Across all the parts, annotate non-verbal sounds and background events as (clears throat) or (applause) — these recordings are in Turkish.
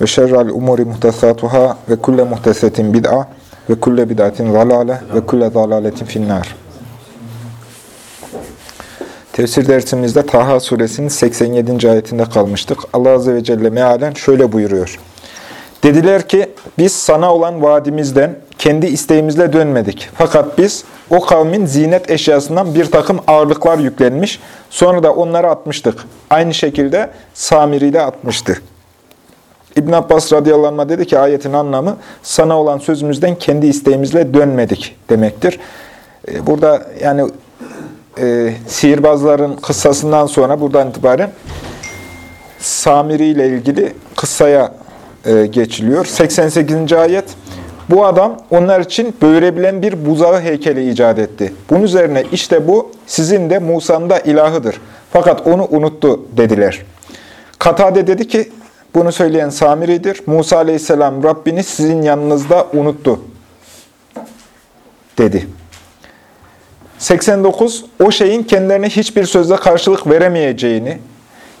ve şerrel umuri muhtesatuhâ ve kulle muhtesetin bid'a ve kulle bid'atin zalâle ve kulle zalâletin finnâr. Tefsir dersimizde Taha suresinin 87. ayetinde kalmıştık. Allah Azze ve Celle mealen şöyle buyuruyor. Dediler ki biz sana olan vaadimizden kendi isteğimizle dönmedik. Fakat biz o kavmin zinet eşyasından bir takım ağırlıklar yüklenmiş. Sonra da onları atmıştık. Aynı şekilde Samiri de atmıştı. İbn Abbas radıyallahu dedi ki ayetin anlamı sana olan sözümüzden kendi isteğimizle dönmedik demektir. E, burada yani e, sihirbazların kıssasından sonra buradan itibaren Samiri ile ilgili kıssaya e, geçiliyor. 88. ayet bu adam onlar için böğürebilen bir buzağı heykeli icat etti. Bunun üzerine işte bu sizin de Musa'nın da ilahıdır. Fakat onu unuttu dediler. Katade dedi ki bunu söyleyen Samiri'dir. Musa aleyhisselam Rabbini sizin yanınızda unuttu dedi. 89. O şeyin kendilerine hiçbir sözle karşılık veremeyeceğini,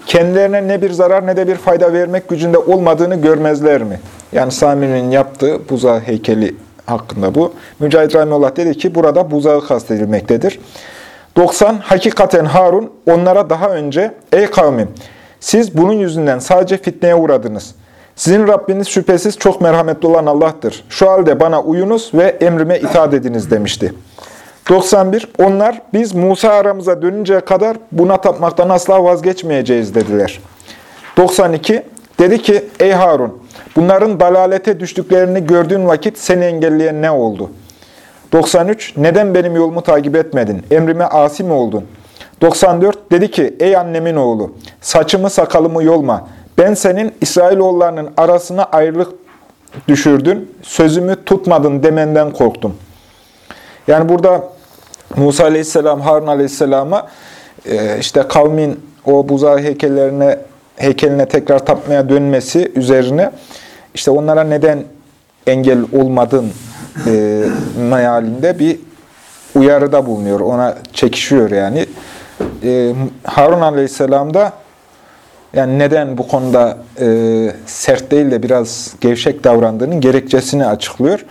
kendilerine ne bir zarar ne de bir fayda vermek gücünde olmadığını görmezler mi? Yani Sami'nin yaptığı buzağı heykeli hakkında bu. Mücahit Rahimullah dedi ki burada buzağı kastedilmektedir. 90. Hakikaten Harun onlara daha önce ey kavmim siz bunun yüzünden sadece fitneye uğradınız. Sizin Rabbiniz şüphesiz çok merhametli olan Allah'tır. Şu halde bana uyunuz ve emrime itaat ediniz demişti. 91. Onlar biz Musa aramıza dönünceye kadar buna tapmaktan asla vazgeçmeyeceğiz dediler. 92. Dedi ki ey Harun bunların dalalete düştüklerini gördüğün vakit seni engelleyen ne oldu? 93. Neden benim yolumu takip etmedin? Emrime asi mi oldun? 94. Dedi ki ey annemin oğlu saçımı sakalımı yolma. Ben senin İsrailoğullarının arasına ayrılık düşürdün. Sözümü tutmadın demenden korktum. Yani burada Musa aleyhisselam, Harun aleyhisselama e, işte kavmin o buzağı heykellerine heykeline tekrar tapmaya dönmesi üzerine işte onlara neden engel olmadın e, mealinde bir uyarıda bulunuyor. Ona çekişiyor yani. E, Harun aleyhisselam da yani neden bu konuda e, sert değil de biraz gevşek davrandığının gerekçesini açıklıyor.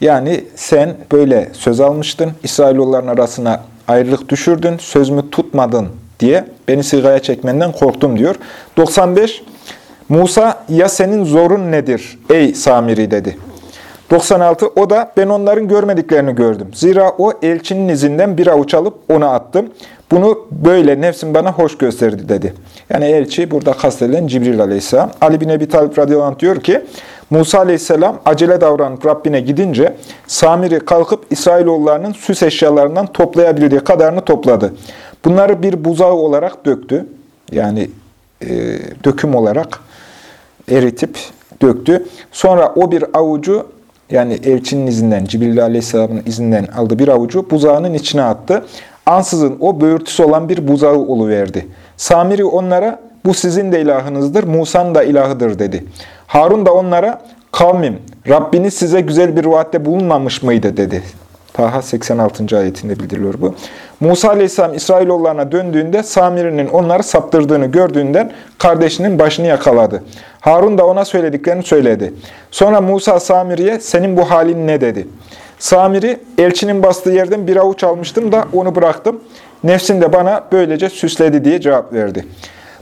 Yani sen böyle söz almıştın, İsrailoğulların arasına ayrılık düşürdün, sözümü tutmadın diye beni sigaya çekmenden korktum diyor. 95. Musa ya senin zorun nedir ey Samiri dedi. 96. O da ben onların görmediklerini gördüm. Zira o elçinin izinden bir avuç alıp ona attım. Bunu böyle nefsim bana hoş gösterdi dedi. Yani elçi burada kastedilen Cibril aleyhisselam. Ali bin Ebi Talib radıyallahu diyor ki Musa aleyhisselam acele davranıp Rabbine gidince Samiri kalkıp İsrailoğullarının süs eşyalarından toplayabildiği kadarını topladı. Bunları bir buzağı olarak döktü. Yani e, döküm olarak eritip döktü. Sonra o bir avucu yani elçinin izinden, Cibril Aleyhisselam'ın izinden aldığı bir avucu buzağının içine attı. Ansızın o böğürtüsü olan bir buzağı verdi. Samiri onlara bu sizin de ilahınızdır, Musa'nın da ilahıdır dedi. Harun da onlara kavmim Rabbiniz size güzel bir vaatte bulunmamış mıydı dedi. Taha 86. ayetinde bildiriliyor bu. Musa aleyhisselam İsrailoğullarına döndüğünde Samiri'nin onları saptırdığını gördüğünden kardeşinin başını yakaladı. Harun da ona söylediklerini söyledi. Sonra Musa Samiri'ye senin bu halin ne dedi. Samiri elçinin bastığı yerden bir avuç almıştım da onu bıraktım. Nefsin de bana böylece süsledi diye cevap verdi.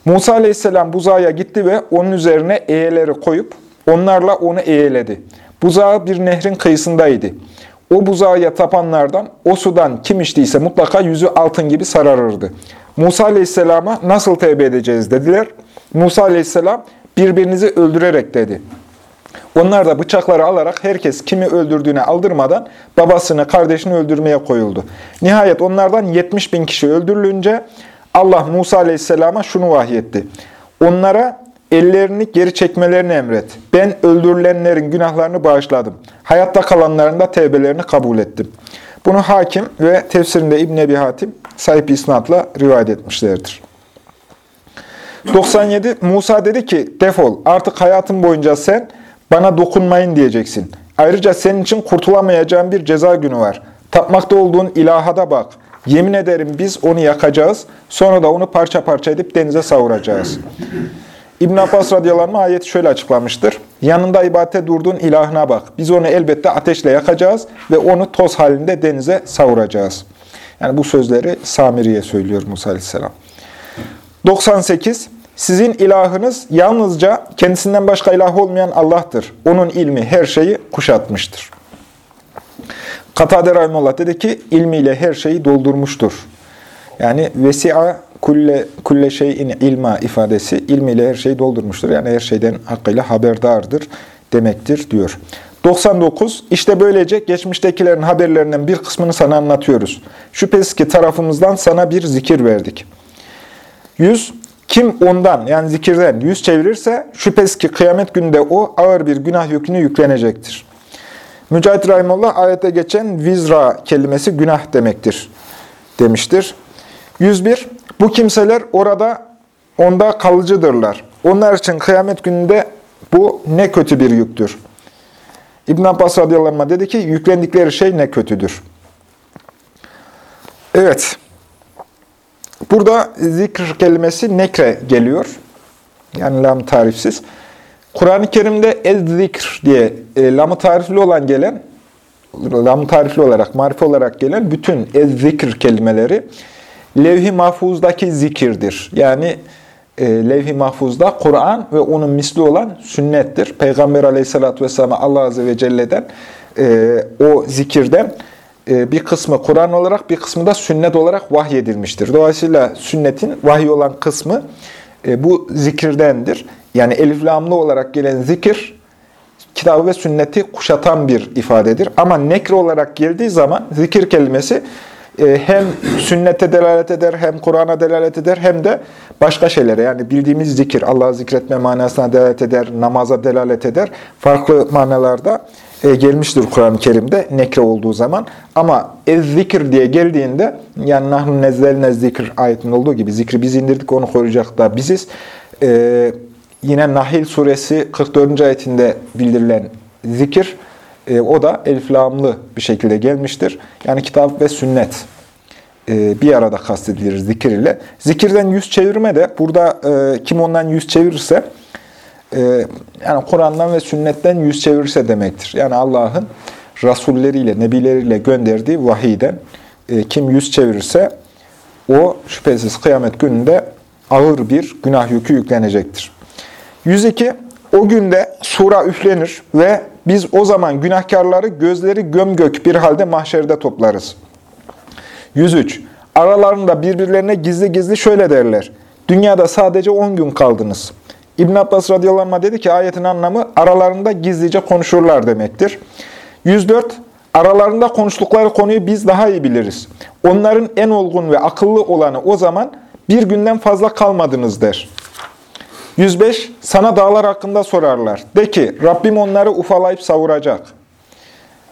Musa aleyhisselam buzağa gitti ve onun üzerine eğeleri koyup onlarla onu eğeledi. Buzağı bir nehrin kıyısındaydı. O buzağa tapanlardan, o sudan kim içtiyse mutlaka yüzü altın gibi sararırdı. Musa aleyhisselama nasıl tevbe edeceğiz dediler. Musa aleyhisselam birbirinizi öldürerek dedi. Onlar da bıçakları alarak herkes kimi öldürdüğüne aldırmadan babasını, kardeşini öldürmeye koyuldu. Nihayet onlardan 70 bin kişi öldürülünce Allah Musa aleyhisselama şunu vahyetti. Onlara ellerini geri çekmelerini emret. Ben öldürülenlerin günahlarını bağışladım. Hayatta kalanların da tevbelerini kabul ettim. Bunu hakim ve tefsirinde İbn Ebi Hatim sahip isnatla rivayet etmişlerdir. 97. Musa dedi ki, defol artık hayatım boyunca sen bana dokunmayın diyeceksin. Ayrıca senin için kurtulamayacağın bir ceza günü var. Tapmakta olduğun ilaha da bak. Yemin ederim biz onu yakacağız, sonra da onu parça parça edip denize savuracağız. İbn Abbas radıyallahu anh ayeti şöyle açıklamıştır. Yanında ibadete durduğun ilahına bak. Biz onu elbette ateşle yakacağız ve onu toz halinde denize savuracağız. Yani bu sözleri Samiri'ye söylüyor Musa aleyhisselam. 98. Sizin ilahınız yalnızca kendisinden başka ilah olmayan Allah'tır. Onun ilmi her şeyi kuşatmıştır. Katade Rahimullah dedi ki ilmiyle her şeyi doldurmuştur. Yani vesi'a kulle, kulle şeyin ilma ifadesi ilmiyle her şeyi doldurmuştur. Yani her şeyden hakkıyla haberdardır demektir diyor. 99. İşte böylece geçmiştekilerin haberlerinden bir kısmını sana anlatıyoruz. Şüphesiz ki tarafımızdan sana bir zikir verdik. 100. Kim ondan yani zikirden yüz çevirirse şüphesiz ki kıyamet gününde o ağır bir günah yükünü yüklenecektir. Mücahit Rahimullah ayette geçen vizra kelimesi günah demektir demiştir. 101. Bu kimseler orada onda kalıcıdırlar. Onlar için kıyamet gününde bu ne kötü bir yüktür. İbn Abbas radıyallahu anh dedi ki yüklendikleri şey ne kötüdür. Evet. Burada zikr kelimesi nekre geliyor. Yani lam tarifsiz. Kur'an-ı Kerim'de ez-zikr diye e, lamı tarifli olan gelen, lamı tarifli olarak, marife olarak gelen bütün ez-zikr kelimeleri levh-i mahfuzdaki zikirdir. Yani e, levh-i mahfuzda Kur'an ve onun misli olan sünnettir. Peygamber aleyhissalatü vesselam'a Allah azze ve celle'den e, o zikirden e, bir kısmı Kur'an olarak bir kısmı da sünnet olarak vahyedilmiştir. Dolayısıyla sünnetin vahiy olan kısmı e, bu zikirdendir. Yani eliflamlı olarak gelen zikir kitabı ve sünneti kuşatan bir ifadedir. Ama nekre olarak geldiği zaman zikir kelimesi hem sünnete delalet eder, hem Kur'an'a delalet eder, hem de başka şeylere yani bildiğimiz zikir, Allah'ı zikretme manasına delalet eder, namaza delalet eder. Farklı manalarda e, gelmiştir Kur'an-ı Kerim'de nekre olduğu zaman. Ama ez-zikir diye geldiğinde yani nahnu nezzelne zikir ayetinde olduğu gibi zikri biz indirdik onu koruyacak da biziz. E, yine Nahil suresi 44. ayetinde bildirilen zikir e, o da eliflamlı bir şekilde gelmiştir. Yani kitap ve sünnet e, bir arada kastedilir zikir ile. Zikirden yüz çevirme de burada e, kim ondan yüz çevirirse e, yani Kur'an'dan ve sünnetten yüz çevirirse demektir. Yani Allah'ın rasulleriyle, nebileriyle gönderdiği vahiyden e, kim yüz çevirirse o şüphesiz kıyamet gününde ağır bir günah yükü yüklenecektir. 102. O günde sura üflenir ve biz o zaman günahkarları gözleri gömgök bir halde mahşerde toplarız. 103. Aralarında birbirlerine gizli gizli şöyle derler. Dünyada sadece 10 gün kaldınız. İbn Abbas radıyallahu dedi ki ayetin anlamı aralarında gizlice konuşurlar demektir. 104. Aralarında konuştukları konuyu biz daha iyi biliriz. Onların en olgun ve akıllı olanı o zaman bir günden fazla kalmadınız der. 105. Sana dağlar hakkında sorarlar. De ki Rabbim onları ufalayıp savuracak.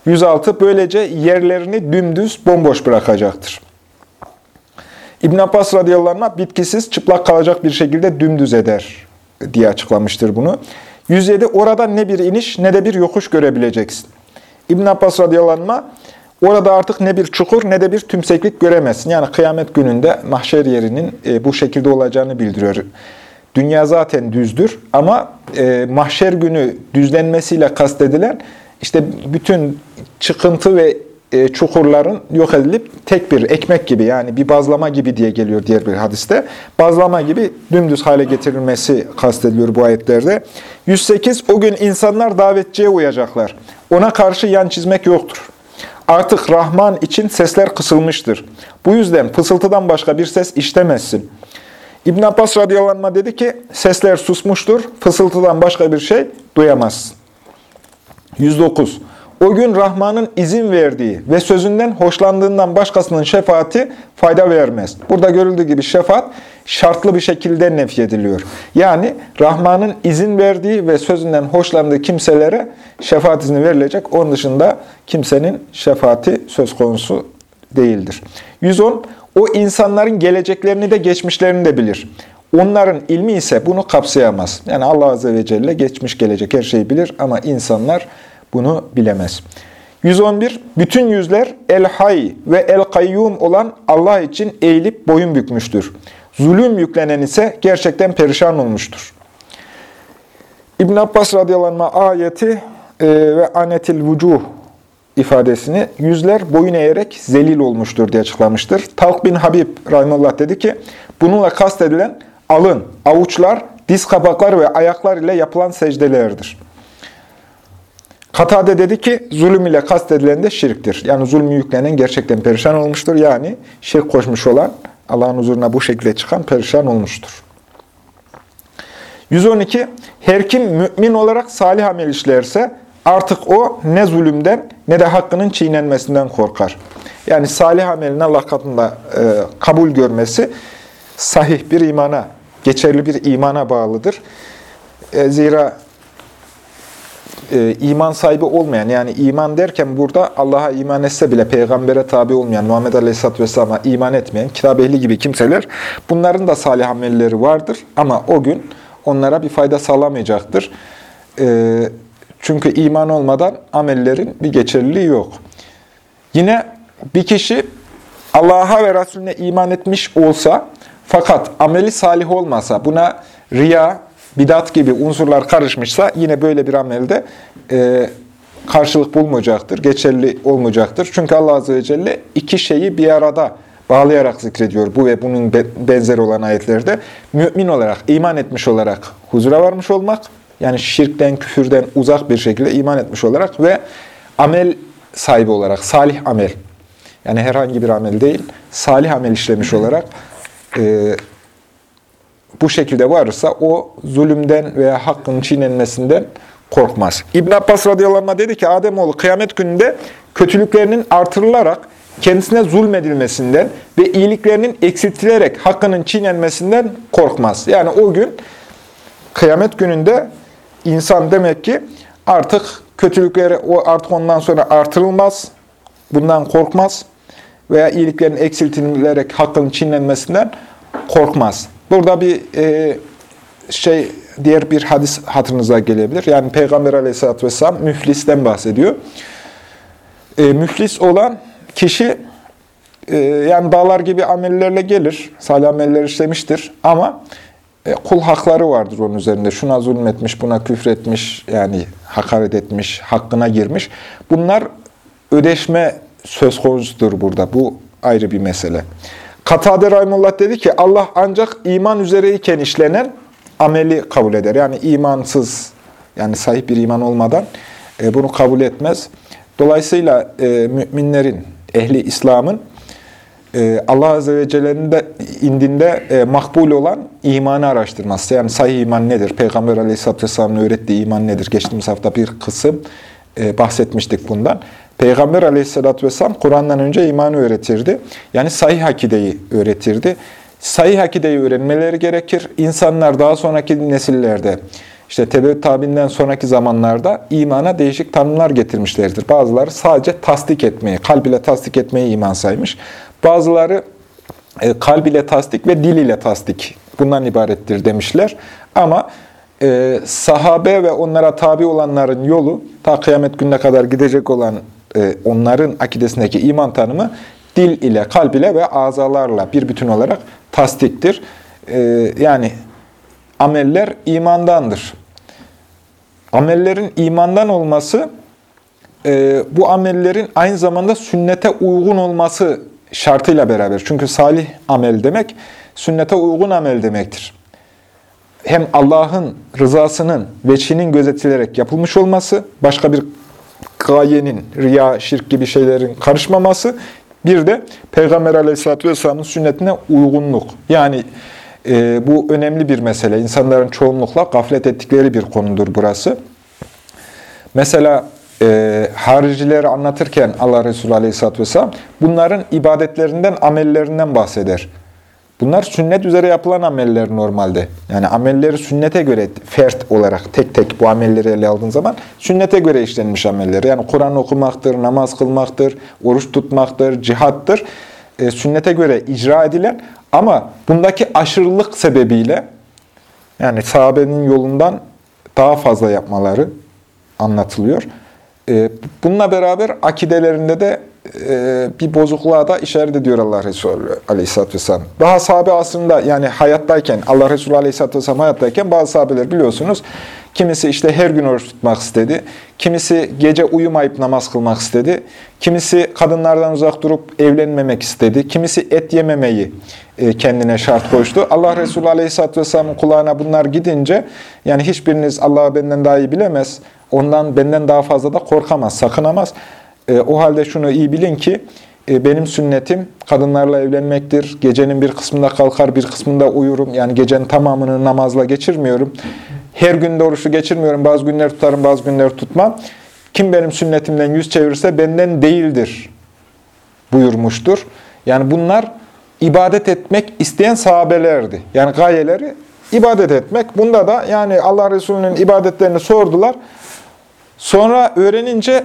106. Böylece yerlerini dümdüz bomboş bırakacaktır. İbn Abbas radıyallahu anh bitkisiz çıplak kalacak bir şekilde dümdüz eder diye açıklamıştır bunu. 107. Orada ne bir iniş ne de bir yokuş görebileceksin. İbn Abbas radıyallahu anh orada artık ne bir çukur ne de bir tümseklik göremezsin. Yani kıyamet gününde mahşer yerinin e, bu şekilde olacağını bildiriyor. Dünya zaten düzdür ama e, mahşer günü düzlenmesiyle kastedilen işte bütün çıkıntı ve e, çukurların yok edilip tek bir ekmek gibi yani bir bazlama gibi diye geliyor diğer bir hadiste. Bazlama gibi dümdüz hale getirilmesi kastediliyor bu ayetlerde. 108. O gün insanlar davetçiye uyacaklar. Ona karşı yan çizmek yoktur. Artık Rahman için sesler kısılmıştır. Bu yüzden fısıltıdan başka bir ses işlemezsin. İbn Abbas radıyallahu dedi ki, sesler susmuştur, fısıltıdan başka bir şey duyamazsın. 109. o gün Rahman'ın izin verdiği ve sözünden hoşlandığından başkasının şefaati fayda vermez. Burada görüldüğü gibi şefaat şartlı bir şekilde nefyediliyor. Yani Rahman'ın izin verdiği ve sözünden hoşlandığı kimselere şefaat izni verilecek. Onun dışında kimsenin şefaati söz konusu değildir. 110. O insanların geleceklerini de geçmişlerini de bilir. Onların ilmi ise bunu kapsayamaz. Yani Allah Azze ve Celle geçmiş gelecek her şeyi bilir ama insanlar bunu bilemez. 111. Bütün yüzler El-Hay ve El-Kayyum olan Allah için eğilip boyun bükmüştür. Zulüm yüklenen ise gerçekten perişan olmuştur. İbn Abbas radıyallahu anh ayeti e, ve anetil vucuh ifadesini yüzler boyun eğerek zelil olmuştur diye açıklamıştır. Talk bin Habib rahimullah dedi ki bununla kastedilen alın, avuçlar, diz kapaklar ve ayaklar ile yapılan secdelerdir. Katade dedi ki zulüm ile kastedilen de şirktir. Yani zulmü yüklenen gerçekten perişan olmuştur. Yani şirk koşmuş olan Allah'ın huzuruna bu şekilde çıkan perişan olmuştur. 112. Her kim mümin olarak salih amel işlerse artık o ne zulümden ne de hakkının çiğnenmesinden korkar. Yani salih amelin Allah katında e, kabul görmesi sahih bir imana, geçerli bir imana bağlıdır. E, zira e, iman sahibi olmayan, yani iman derken burada Allah'a iman etse bile peygambere tabi olmayan, Muhammed Aleyhisselatü Vesselam'a iman etmeyen, kitap ehli gibi kimseler, bunların da salih amelleri vardır. Ama o gün onlara bir fayda sağlamayacaktır. E, çünkü iman olmadan amellerin bir geçerliliği yok. Yine bir kişi Allah'a ve Resulüne iman etmiş olsa, fakat ameli salih olmasa, buna riya, bidat gibi unsurlar karışmışsa yine böyle bir amelde e, karşılık bulmayacaktır, geçerli olmayacaktır. Çünkü Allah Azze ve Celle iki şeyi bir arada bağlayarak zikrediyor bu ve bunun benzeri olan ayetlerde. Mümin olarak, iman etmiş olarak huzura varmış olmak, yani şirkten, küfürden uzak bir şekilde iman etmiş olarak ve amel sahibi olarak, salih amel, yani herhangi bir amel değil, salih amel işlemiş olarak e, bu şekilde varsa o zulümden veya hakkın çiğnenmesinden korkmaz. İbn Abbas radıyallahu anh dedi ki Ademoğlu kıyamet gününde kötülüklerinin artırılarak kendisine zulmedilmesinden ve iyiliklerinin eksiltilerek hakkının çiğnenmesinden korkmaz. Yani o gün kıyamet gününde insan demek ki artık kötülükleri o artık ondan sonra artırılmaz. Bundan korkmaz veya iyiliklerin eksiltilerek hakkın çiğnenmesinden korkmaz. Burada bir e, şey diğer bir hadis hatırınıza gelebilir. Yani Peygamber aleyhissalatü vesselam müflisten bahsediyor. E, müflis olan kişi e, yani dağlar gibi amellerle gelir. Salih ameller işlemiştir. Ama e, kul hakları vardır onun üzerinde. Şuna zulmetmiş, buna küfretmiş, yani hakaret etmiş, hakkına girmiş. Bunlar ödeşme söz konusudur burada. Bu ayrı bir mesele. Katade Rahimullah dedi ki Allah ancak iman üzereyken işlenen ameli kabul eder. Yani imansız, yani sahip bir iman olmadan e, bunu kabul etmez. Dolayısıyla e, müminlerin, ehli İslam'ın Allah Azze ve Celle'nin de indinde e, makbul olan imanı araştırması. Yani sahih iman nedir? Peygamber Aleyhisselatü Vesselam'ın öğrettiği iman nedir? Geçtiğimiz hafta bir kısım e, bahsetmiştik bundan. Peygamber aleyhissalatü vesselam Kur'an'dan önce imanı öğretirdi. Yani sahih akideyi öğretirdi. Sahih akideyi öğrenmeleri gerekir. İnsanlar daha sonraki nesillerde, işte tebe tabinden sonraki zamanlarda imana değişik tanımlar getirmişlerdir. Bazıları sadece tasdik etmeyi, kalb ile tasdik etmeyi iman saymış. Bazıları e, kalb ile tasdik ve dil ile tasdik bundan ibarettir demişler. Ama e, sahabe ve onlara tabi olanların yolu ta kıyamet gününe kadar gidecek olan e, onların akidesindeki iman tanımı dil ile, kalb ile ve azalarla bir bütün olarak tasdiktir. E, yani ameller imandandır. Amellerin imandan olması, e, bu amellerin aynı zamanda sünnete uygun olması şartıyla beraber. Çünkü salih amel demek, sünnete uygun amel demektir. Hem Allah'ın rızasının, veçinin gözetilerek yapılmış olması, başka bir gayenin, riya, şirk gibi şeylerin karışmaması, bir de Peygamber Aleyhisselatü Vesselam'ın sünnetine uygunluk. Yani e, bu önemli bir mesele. İnsanların çoğunlukla gaflet ettikleri bir konudur burası. Mesela e, haricileri anlatırken Allah Resulü Aleyhisselatü Vesselam bunların ibadetlerinden, amellerinden bahseder. Bunlar sünnet üzere yapılan ameller normalde. Yani amelleri sünnete göre fert olarak tek tek bu amelleri ele aldığın zaman sünnete göre işlenmiş ameller. Yani Kur'an okumaktır, namaz kılmaktır, oruç tutmaktır, cihattır. E, sünnete göre icra edilen ama bundaki aşırılık sebebiyle yani sahabenin yolundan daha fazla yapmaları anlatılıyor. E, bununla beraber akidelerinde de e, bir bozukluğa da işaret ediyor Allah Resulü Aleyhisselatü Vesselam. Daha sahabe aslında yani hayattayken, Allah Resulü Aleyhisselatü Vesselam hayattayken bazı sahabeler biliyorsunuz, kimisi işte her gün oruç tutmak istedi, kimisi gece uyumayıp namaz kılmak istedi, kimisi kadınlardan uzak durup evlenmemek istedi, kimisi et yememeyi e, kendine şart koştu. Allah Resulü Aleyhisselatü Vesselam'ın kulağına bunlar gidince, yani hiçbiriniz Allah'ı benden daha iyi bilemez, ondan benden daha fazla da korkamaz, sakınamaz. E, o halde şunu iyi bilin ki e, benim sünnetim kadınlarla evlenmektir. Gecenin bir kısmında kalkar, bir kısmında uyurum. Yani gecenin tamamını namazla geçirmiyorum. Her günde oruçlu geçirmiyorum. Bazı günler tutarım, bazı günler tutmam. Kim benim sünnetimden yüz çevirirse benden değildir buyurmuştur. Yani bunlar ibadet etmek isteyen sahabelerdi. Yani gayeleri ibadet etmek. Bunda da yani Allah Resulü'nün ibadetlerini sordular. Sonra öğrenince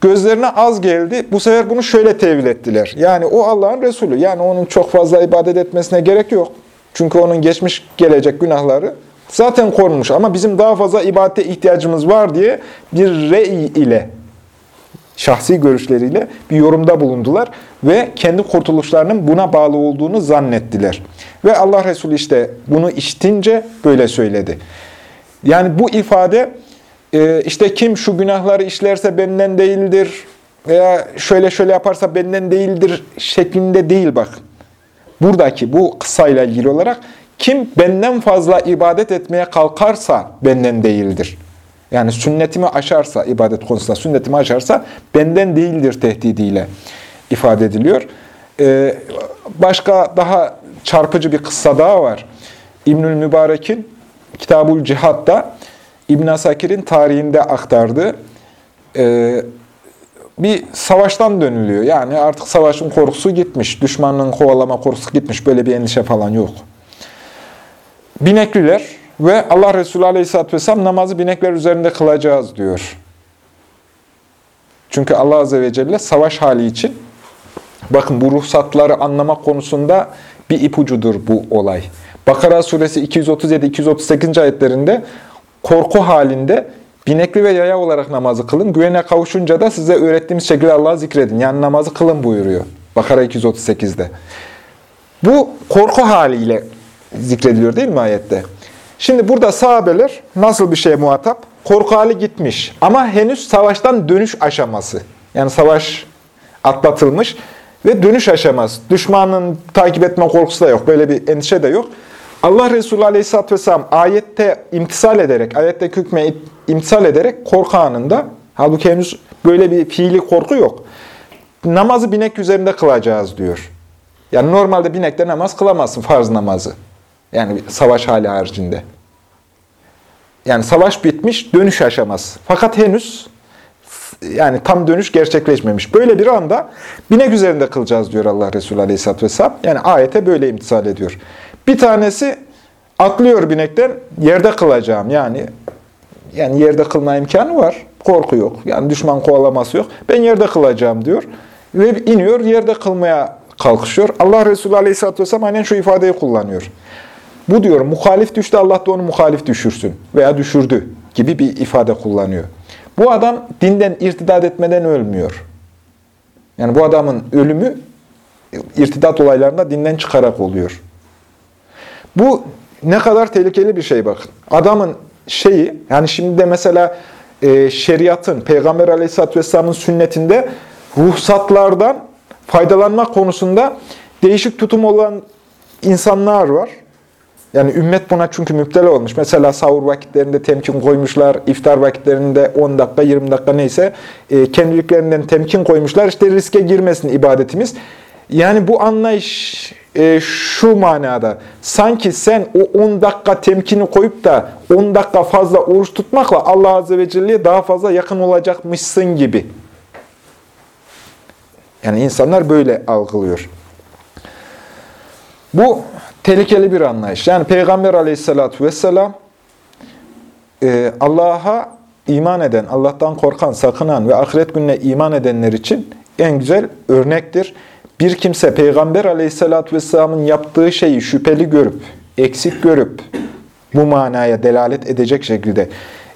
gözlerine az geldi. Bu sefer bunu şöyle tevil ettiler. Yani o Allah'ın Resulü. Yani onun çok fazla ibadet etmesine gerek yok. Çünkü onun geçmiş gelecek günahları zaten korunmuş. Ama bizim daha fazla ibadete ihtiyacımız var diye bir rey ile, şahsi görüşleriyle bir yorumda bulundular. Ve kendi kurtuluşlarının buna bağlı olduğunu zannettiler. Ve Allah Resulü işte bunu işitince böyle söyledi. Yani bu ifade e, işte kim şu günahları işlerse benden değildir veya şöyle şöyle yaparsa benden değildir şeklinde değil bak. Buradaki bu kıssayla ilgili olarak kim benden fazla ibadet etmeye kalkarsa benden değildir. Yani sünnetimi aşarsa, ibadet konusunda sünnetimi aşarsa benden değildir tehdidiyle ifade ediliyor. Ee, başka daha çarpıcı bir kıssa daha var. İbnül Mübarek'in Kitabul Cihat'ta İbn Asakir'in tarihinde aktardığı e, bir savaştan dönülüyor. Yani artık savaşın korkusu gitmiş, düşmanın kovalama korkusu gitmiş, böyle bir endişe falan yok. Binekliler ve Allah Resulü Aleyhisselatü Vesselam namazı binekler üzerinde kılacağız diyor. Çünkü Allah Azze ve Celle savaş hali için, bakın bu ruhsatları anlamak konusunda bir ipucudur bu olay. Bakara suresi 237-238. ayetlerinde korku halinde binekli ve yaya olarak namazı kılın. Güvene kavuşunca da size öğrettiğimiz şekilde Allah'ı zikredin. Yani namazı kılın buyuruyor. Bakara 238'de. Bu korku haliyle zikrediliyor değil mi ayette? Şimdi burada sahabeler nasıl bir şeye muhatap? Korku hali gitmiş ama henüz savaştan dönüş aşaması. Yani savaş atlatılmış ve dönüş aşaması. Düşmanın takip etme korkusu da yok. Böyle bir endişe de yok. Allah Resulü Aleyhisselatü Vesselam ayette imtisal ederek, ayette hükme imtisal ederek korku anında, halbuki henüz böyle bir fiili korku yok. Namazı binek üzerinde kılacağız diyor. Yani normalde binekte namaz kılamazsın, farz namazı. Yani savaş hali haricinde. Yani savaş bitmiş, dönüş aşaması. Fakat henüz yani tam dönüş gerçekleşmemiş. Böyle bir anda binek üzerinde kılacağız diyor Allah Resulü Aleyhisselatü Vesselam. Yani ayete böyle imtisal ediyor. Bir tanesi atlıyor binekten yerde kılacağım. Yani yani yerde kılma imkanı var. Korku yok. Yani düşman kovalaması yok. Ben yerde kılacağım diyor. Ve iniyor yerde kılmaya kalkışıyor. Allah Resulü Aleyhisselatü Vesselam aynen şu ifadeyi kullanıyor. Bu diyor muhalif düştü Allah da onu muhalif düşürsün veya düşürdü gibi bir ifade kullanıyor. Bu adam dinden irtidat etmeden ölmüyor. Yani bu adamın ölümü irtidat olaylarında dinden çıkarak oluyor. Bu ne kadar tehlikeli bir şey bakın. Adamın şeyi, yani şimdi de mesela e, şeriatın, Peygamber aleyhisselatü vesselamın sünnetinde ruhsatlardan faydalanma konusunda değişik tutum olan insanlar var. Yani ümmet buna çünkü müptela olmuş. Mesela sahur vakitlerinde temkin koymuşlar, iftar vakitlerinde 10 dakika, 20 dakika neyse e, kendiliklerinden temkin koymuşlar. İşte riske girmesin ibadetimiz. Yani bu anlayış e, şu manada. Sanki sen o 10 dakika temkini koyup da 10 dakika fazla oruç tutmakla Allah Azze ve Celle'ye daha fazla yakın olacakmışsın gibi. Yani insanlar böyle algılıyor. Bu tehlikeli bir anlayış. Yani Peygamber aleyhissalatü vesselam e, Allah'a iman eden, Allah'tan korkan, sakınan ve ahiret gününe iman edenler için en güzel örnektir. Bir kimse Peygamber aleyhissalatü vesselamın yaptığı şeyi şüpheli görüp, eksik görüp, bu manaya delalet edecek şekilde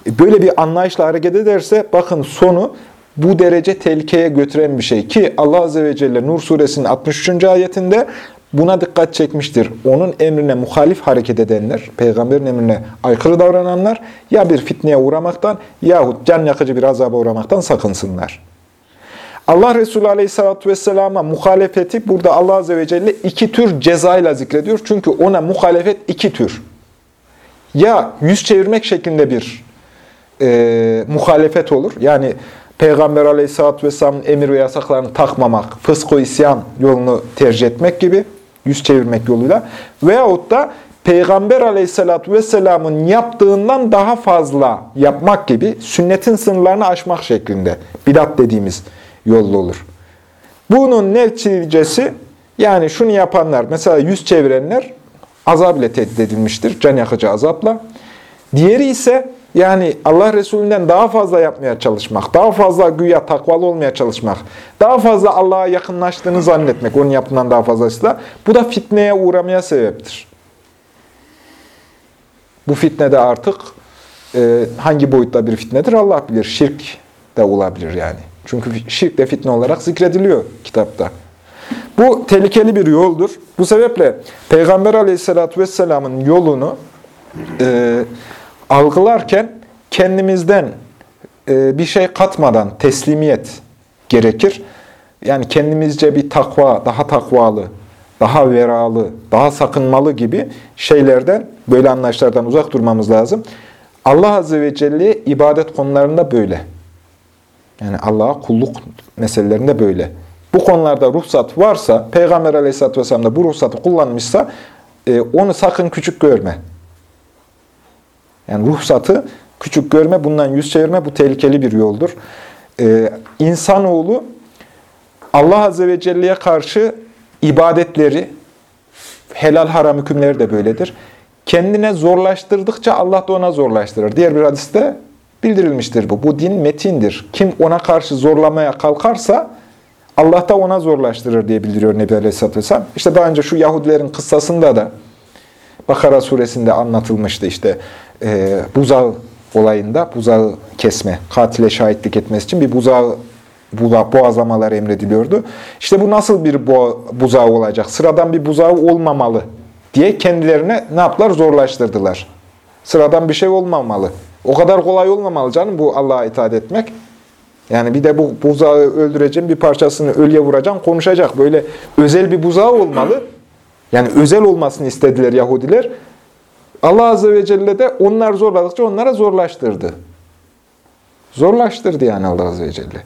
e, böyle bir anlayışla hareket ederse bakın sonu bu derece tehlikeye götüren bir şey ki Allah Azze ve Celle Nur suresinin 63. ayetinde buna dikkat çekmiştir. Onun emrine muhalif hareket edenler, peygamberin emrine aykırı davrananlar ya bir fitneye uğramaktan yahut can yakıcı bir azaba uğramaktan sakınsınlar. Allah Resulü Aleyhisselatü Vesselam'a muhalefeti burada Allah Azze ve Celle iki tür cezayla zikrediyor. Çünkü ona muhalefet iki tür. Ya yüz çevirmek şeklinde bir e, muhalefet olur. Yani Peygamber Aleyhisselatü Vesselam'ın emir ve yasaklarını takmamak, fısk isyan yolunu tercih etmek gibi, yüz çevirmek yoluyla. Veyahut da Peygamber Aleyhisselatü Vesselam'ın yaptığından daha fazla yapmak gibi sünnetin sınırlarını aşmak şeklinde bidat dediğimiz yollu olur. Bunun neticesi yani şunu yapanlar, mesela yüz çevirenler azab ile tehdit edilmiştir, can yakıcı azapla. Diğeri ise yani Allah Resulü'nden daha fazla yapmaya çalışmak, daha fazla güya takvalı olmaya çalışmak, daha fazla Allah'a yakınlaştığını zannetmek, onun yaptığından daha fazlasıyla, bu da fitneye uğramaya sebeptir. Bu fitne de artık e, hangi boyutta bir fitnedir Allah bilir. Şirk de olabilir yani. Çünkü şirk de fitne olarak zikrediliyor kitapta. Bu tehlikeli bir yoldur. Bu sebeple Peygamber aleyhissalatü vesselamın yolunu e, algılarken kendimizden e, bir şey katmadan teslimiyet gerekir. Yani kendimizce bir takva, daha takvalı, daha veralı, daha sakınmalı gibi şeylerden, böyle anlayışlardan uzak durmamız lazım. Allah Azze ve Celle ibadet konularında böyle. Yani Allah'a kulluk meselelerinde böyle. Bu konularda ruhsat varsa, Peygamber Aleyhisselatü Vesselam da bu ruhsatı kullanmışsa, e, onu sakın küçük görme. Yani ruhsatı küçük görme, bundan yüz çevirme bu tehlikeli bir yoldur. Ee, insanoğlu Allah Azze ve Celle'ye karşı ibadetleri, helal haram hükümleri de böyledir. Kendine zorlaştırdıkça Allah da ona zorlaştırır. Diğer bir hadiste bildirilmiştir bu. Bu din metindir. Kim ona karşı zorlamaya kalkarsa Allah da ona zorlaştırır diye bildiriyor Nebi Aleyhisselatü Vesselam. İşte daha önce şu Yahudilerin kıssasında da Bakara suresinde anlatılmıştı işte e, buzağı olayında buzağı kesme, katile şahitlik etmesi için bir buzağı boğazlamalar emrediliyordu. İşte bu nasıl bir buzağı olacak? Sıradan bir buzağı olmamalı diye kendilerine ne yaptılar? Zorlaştırdılar. Sıradan bir şey olmamalı. O kadar kolay olmamalı canım bu Allah'a itaat etmek. Yani bir de bu buzağı öldüreceğim, bir parçasını ölüye vuracağım, konuşacak. Böyle özel bir buzağı olmalı. Yani özel olmasını istediler Yahudiler. Allah Azze ve Celle de onlar zorladıkça onlara zorlaştırdı. Zorlaştırdı yani Allah Azze ve Celle.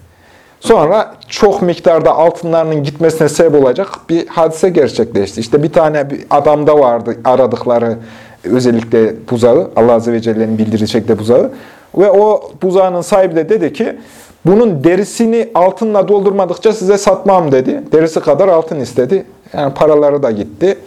Sonra çok miktarda altınlarının gitmesine sebep olacak bir hadise gerçekleşti. İşte bir tane bir adamda vardı aradıkları özellikle buzağı, Allah Azze ve Celle'nin bildirdiği şekilde buzağı. Ve o buzağının sahibi de dedi ki, bunun derisini altınla doldurmadıkça size satmam dedi. Derisi kadar altın istedi. Yani paraları da gitti.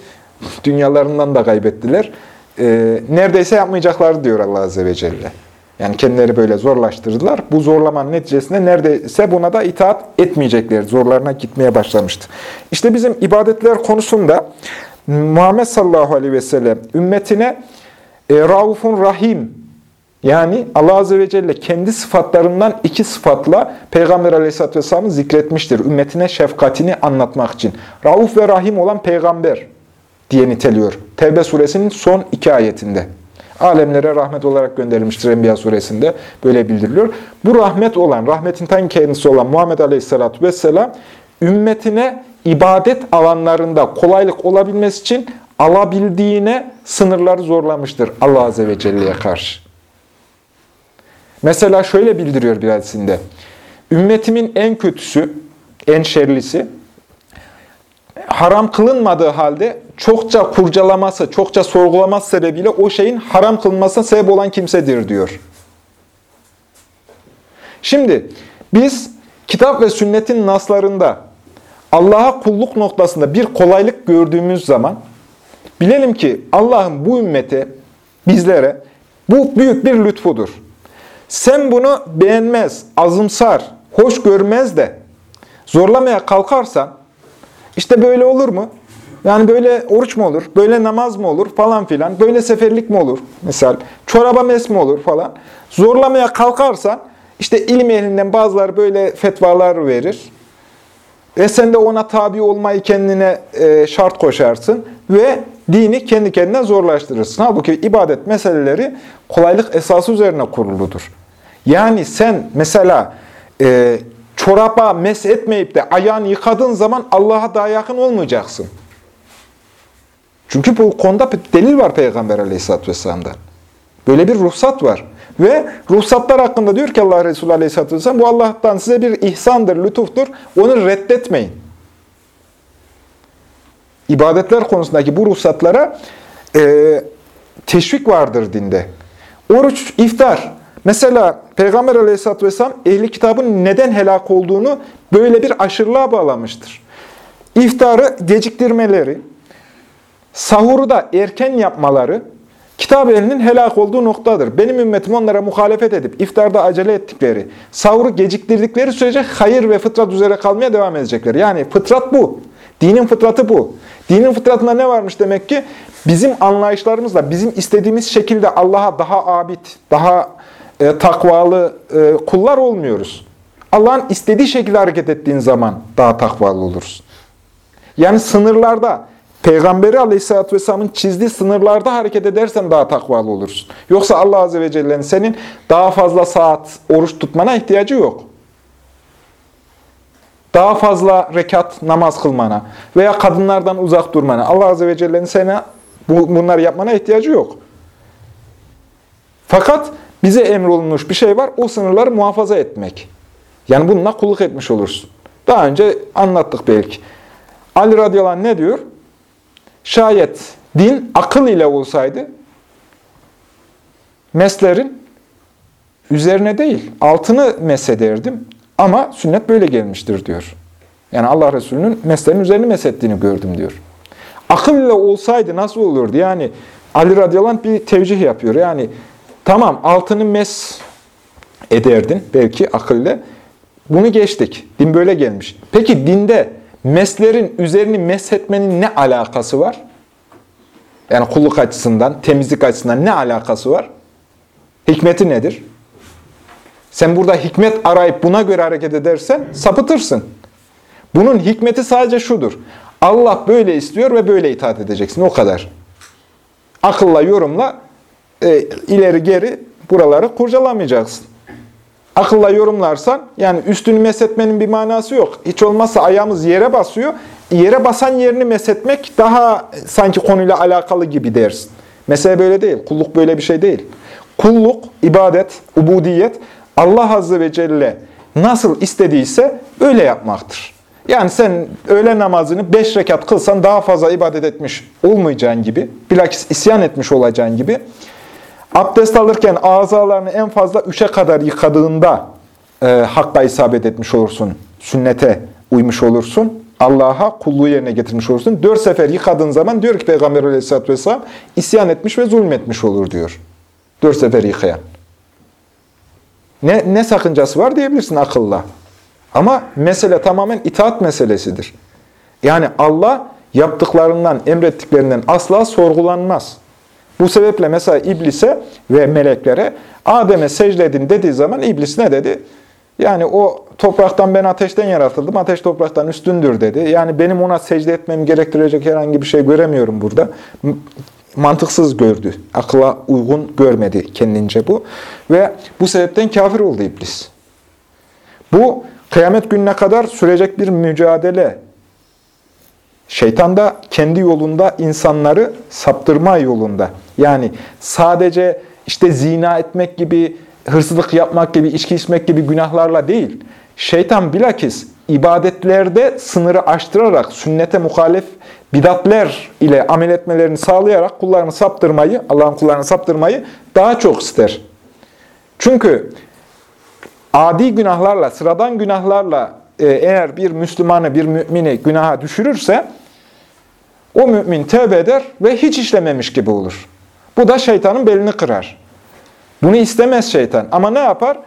Dünyalarından da kaybettiler. Ee, neredeyse yapmayacaklar diyor Allah Azze ve Celle. Yani kendileri böyle zorlaştırdılar. Bu zorlamanın neticesinde neredeyse buna da itaat etmeyecekler. Zorlarına gitmeye başlamıştı. İşte bizim ibadetler konusunda Muhammed sallallahu aleyhi ve sellem ümmetine e, Raufun Rahim yani Allah Azze ve Celle kendi sıfatlarından iki sıfatla Peygamber Aleyhisselatü Vesselam'ı zikretmiştir. Ümmetine şefkatini anlatmak için. Rauf ve Rahim olan peygamber diye niteliyor. Tevbe suresinin son iki ayetinde. Alemlere rahmet olarak gönderilmiştir Enbiya suresinde. Böyle bildiriliyor. Bu rahmet olan, rahmetin tan kendisi olan Muhammed Aleyhisselatü Vesselam ümmetine ibadet alanlarında kolaylık olabilmesi için alabildiğine sınırları zorlamıştır Allah Azze ve Celle'ye karşı. Mesela şöyle bildiriyor bir hadisinde. Ümmetimin en kötüsü, en şerlisi, haram kılınmadığı halde çokça kurcalaması, çokça sorgulaması sebebiyle o şeyin haram kılınmasına sebep olan kimsedir diyor. Şimdi biz kitap ve sünnetin naslarında Allah'a kulluk noktasında bir kolaylık gördüğümüz zaman bilelim ki Allah'ın bu ümmete, bizlere bu büyük bir lütfudur. Sen bunu beğenmez, azımsar, hoş görmez de zorlamaya kalkarsan işte böyle olur mu? Yani böyle oruç mu olur? Böyle namaz mı olur? Falan filan. Böyle seferlik mi olur? Misal çoraba mes mi olur falan. Zorlamaya kalkarsan işte ilim ehlinden bazıları böyle fetvalar verir. Ve sen de ona tabi olmayı kendine e, şart koşarsın ve dini kendi kendine zorlaştırırsın. Halbuki ibadet meseleleri kolaylık esası üzerine kuruludur. Yani sen mesela e, çoraba mes etmeyip de ayağını yıkadığın zaman Allah'a daha yakın olmayacaksın. Çünkü bu konuda bir delil var Peygamber aleyhisselatü vesselam'dan. Böyle bir ruhsat var. Ve ruhsatlar hakkında diyor ki Allah Resulü aleyhisselatü vesselam, bu Allah'tan size bir ihsandır, lütuftur, onu reddetmeyin. İbadetler konusundaki bu ruhsatlara e, teşvik vardır dinde. Oruç, iftar. Mesela Peygamber aleyhisselatü vesselam ehli kitabın neden helak olduğunu böyle bir aşırılığa bağlamıştır. İftarı geciktirmeleri, sahuru da erken yapmaları, kitap ehlinin helak olduğu noktadır. Benim ümmetim onlara muhalefet edip iftarda acele ettikleri, sahuru geciktirdikleri sürece hayır ve fıtrat üzere kalmaya devam edecekler. Yani fıtrat bu. Dinin fıtratı bu. Dinin fıtratında ne varmış demek ki? Bizim anlayışlarımızla, bizim istediğimiz şekilde Allah'a daha abid, daha e, takvalı e, kullar olmuyoruz. Allah'ın istediği şekilde hareket ettiğin zaman daha takvalı oluruz. Yani sınırlarda, Peygamberi Aleyhisselatü Vesselam'ın çizdiği sınırlarda hareket edersen daha takvalı olursun. Yoksa Allah Azze ve Celle'nin senin daha fazla saat oruç tutmana ihtiyacı yok. Daha fazla rekat namaz kılmana veya kadınlardan uzak durmana, Allah Azze ve Celle'nin sana bunları yapmana ihtiyacı yok. Fakat bize emrolunmuş bir şey var, o sınırları muhafaza etmek. Yani bununla kulluk etmiş olursun. Daha önce anlattık belki. Ali radıyallahu anh ne diyor? Şayet din akıl ile olsaydı, meslerin üzerine değil, altını mesederdim. Ama sünnet böyle gelmiştir diyor. Yani Allah Resulü'nün meslerin üzerine mesettiğini gördüm diyor. Akıl ile olsaydı nasıl olurdu? Yani Ali radıyallahu anh bir tevcih yapıyor. Yani tamam altını mes ederdin belki akıl ile. Bunu geçtik. Din böyle gelmiş. Peki dinde meslerin üzerini meshetmenin ne alakası var? Yani kulluk açısından, temizlik açısından ne alakası var? Hikmeti nedir? Sen burada hikmet arayıp buna göre hareket edersen sapıtırsın. Bunun hikmeti sadece şudur. Allah böyle istiyor ve böyle itaat edeceksin. O kadar. Akılla, yorumla e, ileri geri buraları kurcalamayacaksın. Akılla yorumlarsan, yani üstünü mesetmenin bir manası yok. Hiç olmazsa ayağımız yere basıyor. Yere basan yerini mesetmek daha sanki konuyla alakalı gibi dersin. Mesele böyle değil. Kulluk böyle bir şey değil. Kulluk, ibadet, ubudiyet Allah Azze ve Celle nasıl istediyse öyle yapmaktır. Yani sen öğle namazını beş rekat kılsan daha fazla ibadet etmiş olmayacağın gibi, bilakis isyan etmiş olacağın gibi, abdest alırken azalarını en fazla üçe kadar yıkadığında e, hakka isabet etmiş olursun, sünnete uymuş olursun, Allah'a kulluğu yerine getirmiş olursun. Dört sefer yıkadığın zaman diyor ki Peygamber aleyhisselatü vesselam, isyan etmiş ve zulmetmiş olur diyor. Dört sefer yıkayan. Ne, ne sakıncası var diyebilirsin akılla. Ama mesele tamamen itaat meselesidir. Yani Allah yaptıklarından, emrettiklerinden asla sorgulanmaz. Bu sebeple mesela iblise ve meleklere Adem'e secde edin dediği zaman iblis ne dedi? Yani o topraktan ben ateşten yaratıldım, ateş topraktan üstündür dedi. Yani benim ona secde etmemi gerektirecek herhangi bir şey göremiyorum burada. Mantıksız gördü, akla uygun görmedi kendince bu. Ve bu sebepten kafir oldu iblis. Bu kıyamet gününe kadar sürecek bir mücadele. Şeytan da kendi yolunda insanları saptırma yolunda. Yani sadece işte zina etmek gibi, hırsızlık yapmak gibi, içki içmek gibi günahlarla değil. Şeytan bilakis ibadetlerde sınırı aştırarak, sünnete muhalif bidatler ile amel etmelerini sağlayarak kullarını saptırmayı, Allah'ın kullarını saptırmayı daha çok ister. Çünkü adi günahlarla, sıradan günahlarla e, eğer bir Müslümanı, bir mümini günaha düşürürse, o mümin tövbe eder ve hiç işlememiş gibi olur. Bu da şeytanın belini kırar. Bunu istemez şeytan. Ama ne yapar?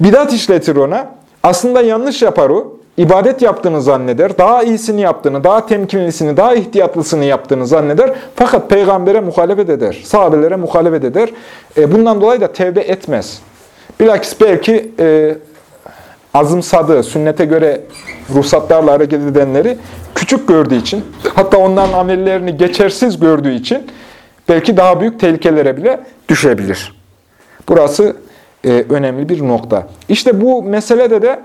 Bidat işletir ona. Aslında yanlış yapar o. İbadet yaptığını zanneder. Daha iyisini yaptığını, daha temkinlisini, daha ihtiyatlısını yaptığını zanneder. Fakat peygambere muhalefet eder. Sahabelere muhalefet eder. E, bundan dolayı da tevbe etmez. Bilakis belki e, azımsadığı, sünnete göre ruhsatlarla hareket edenleri küçük gördüğü için, hatta onların amellerini geçersiz gördüğü için belki daha büyük tehlikelere bile düşebilir. Burası e, önemli bir nokta. İşte bu meselede de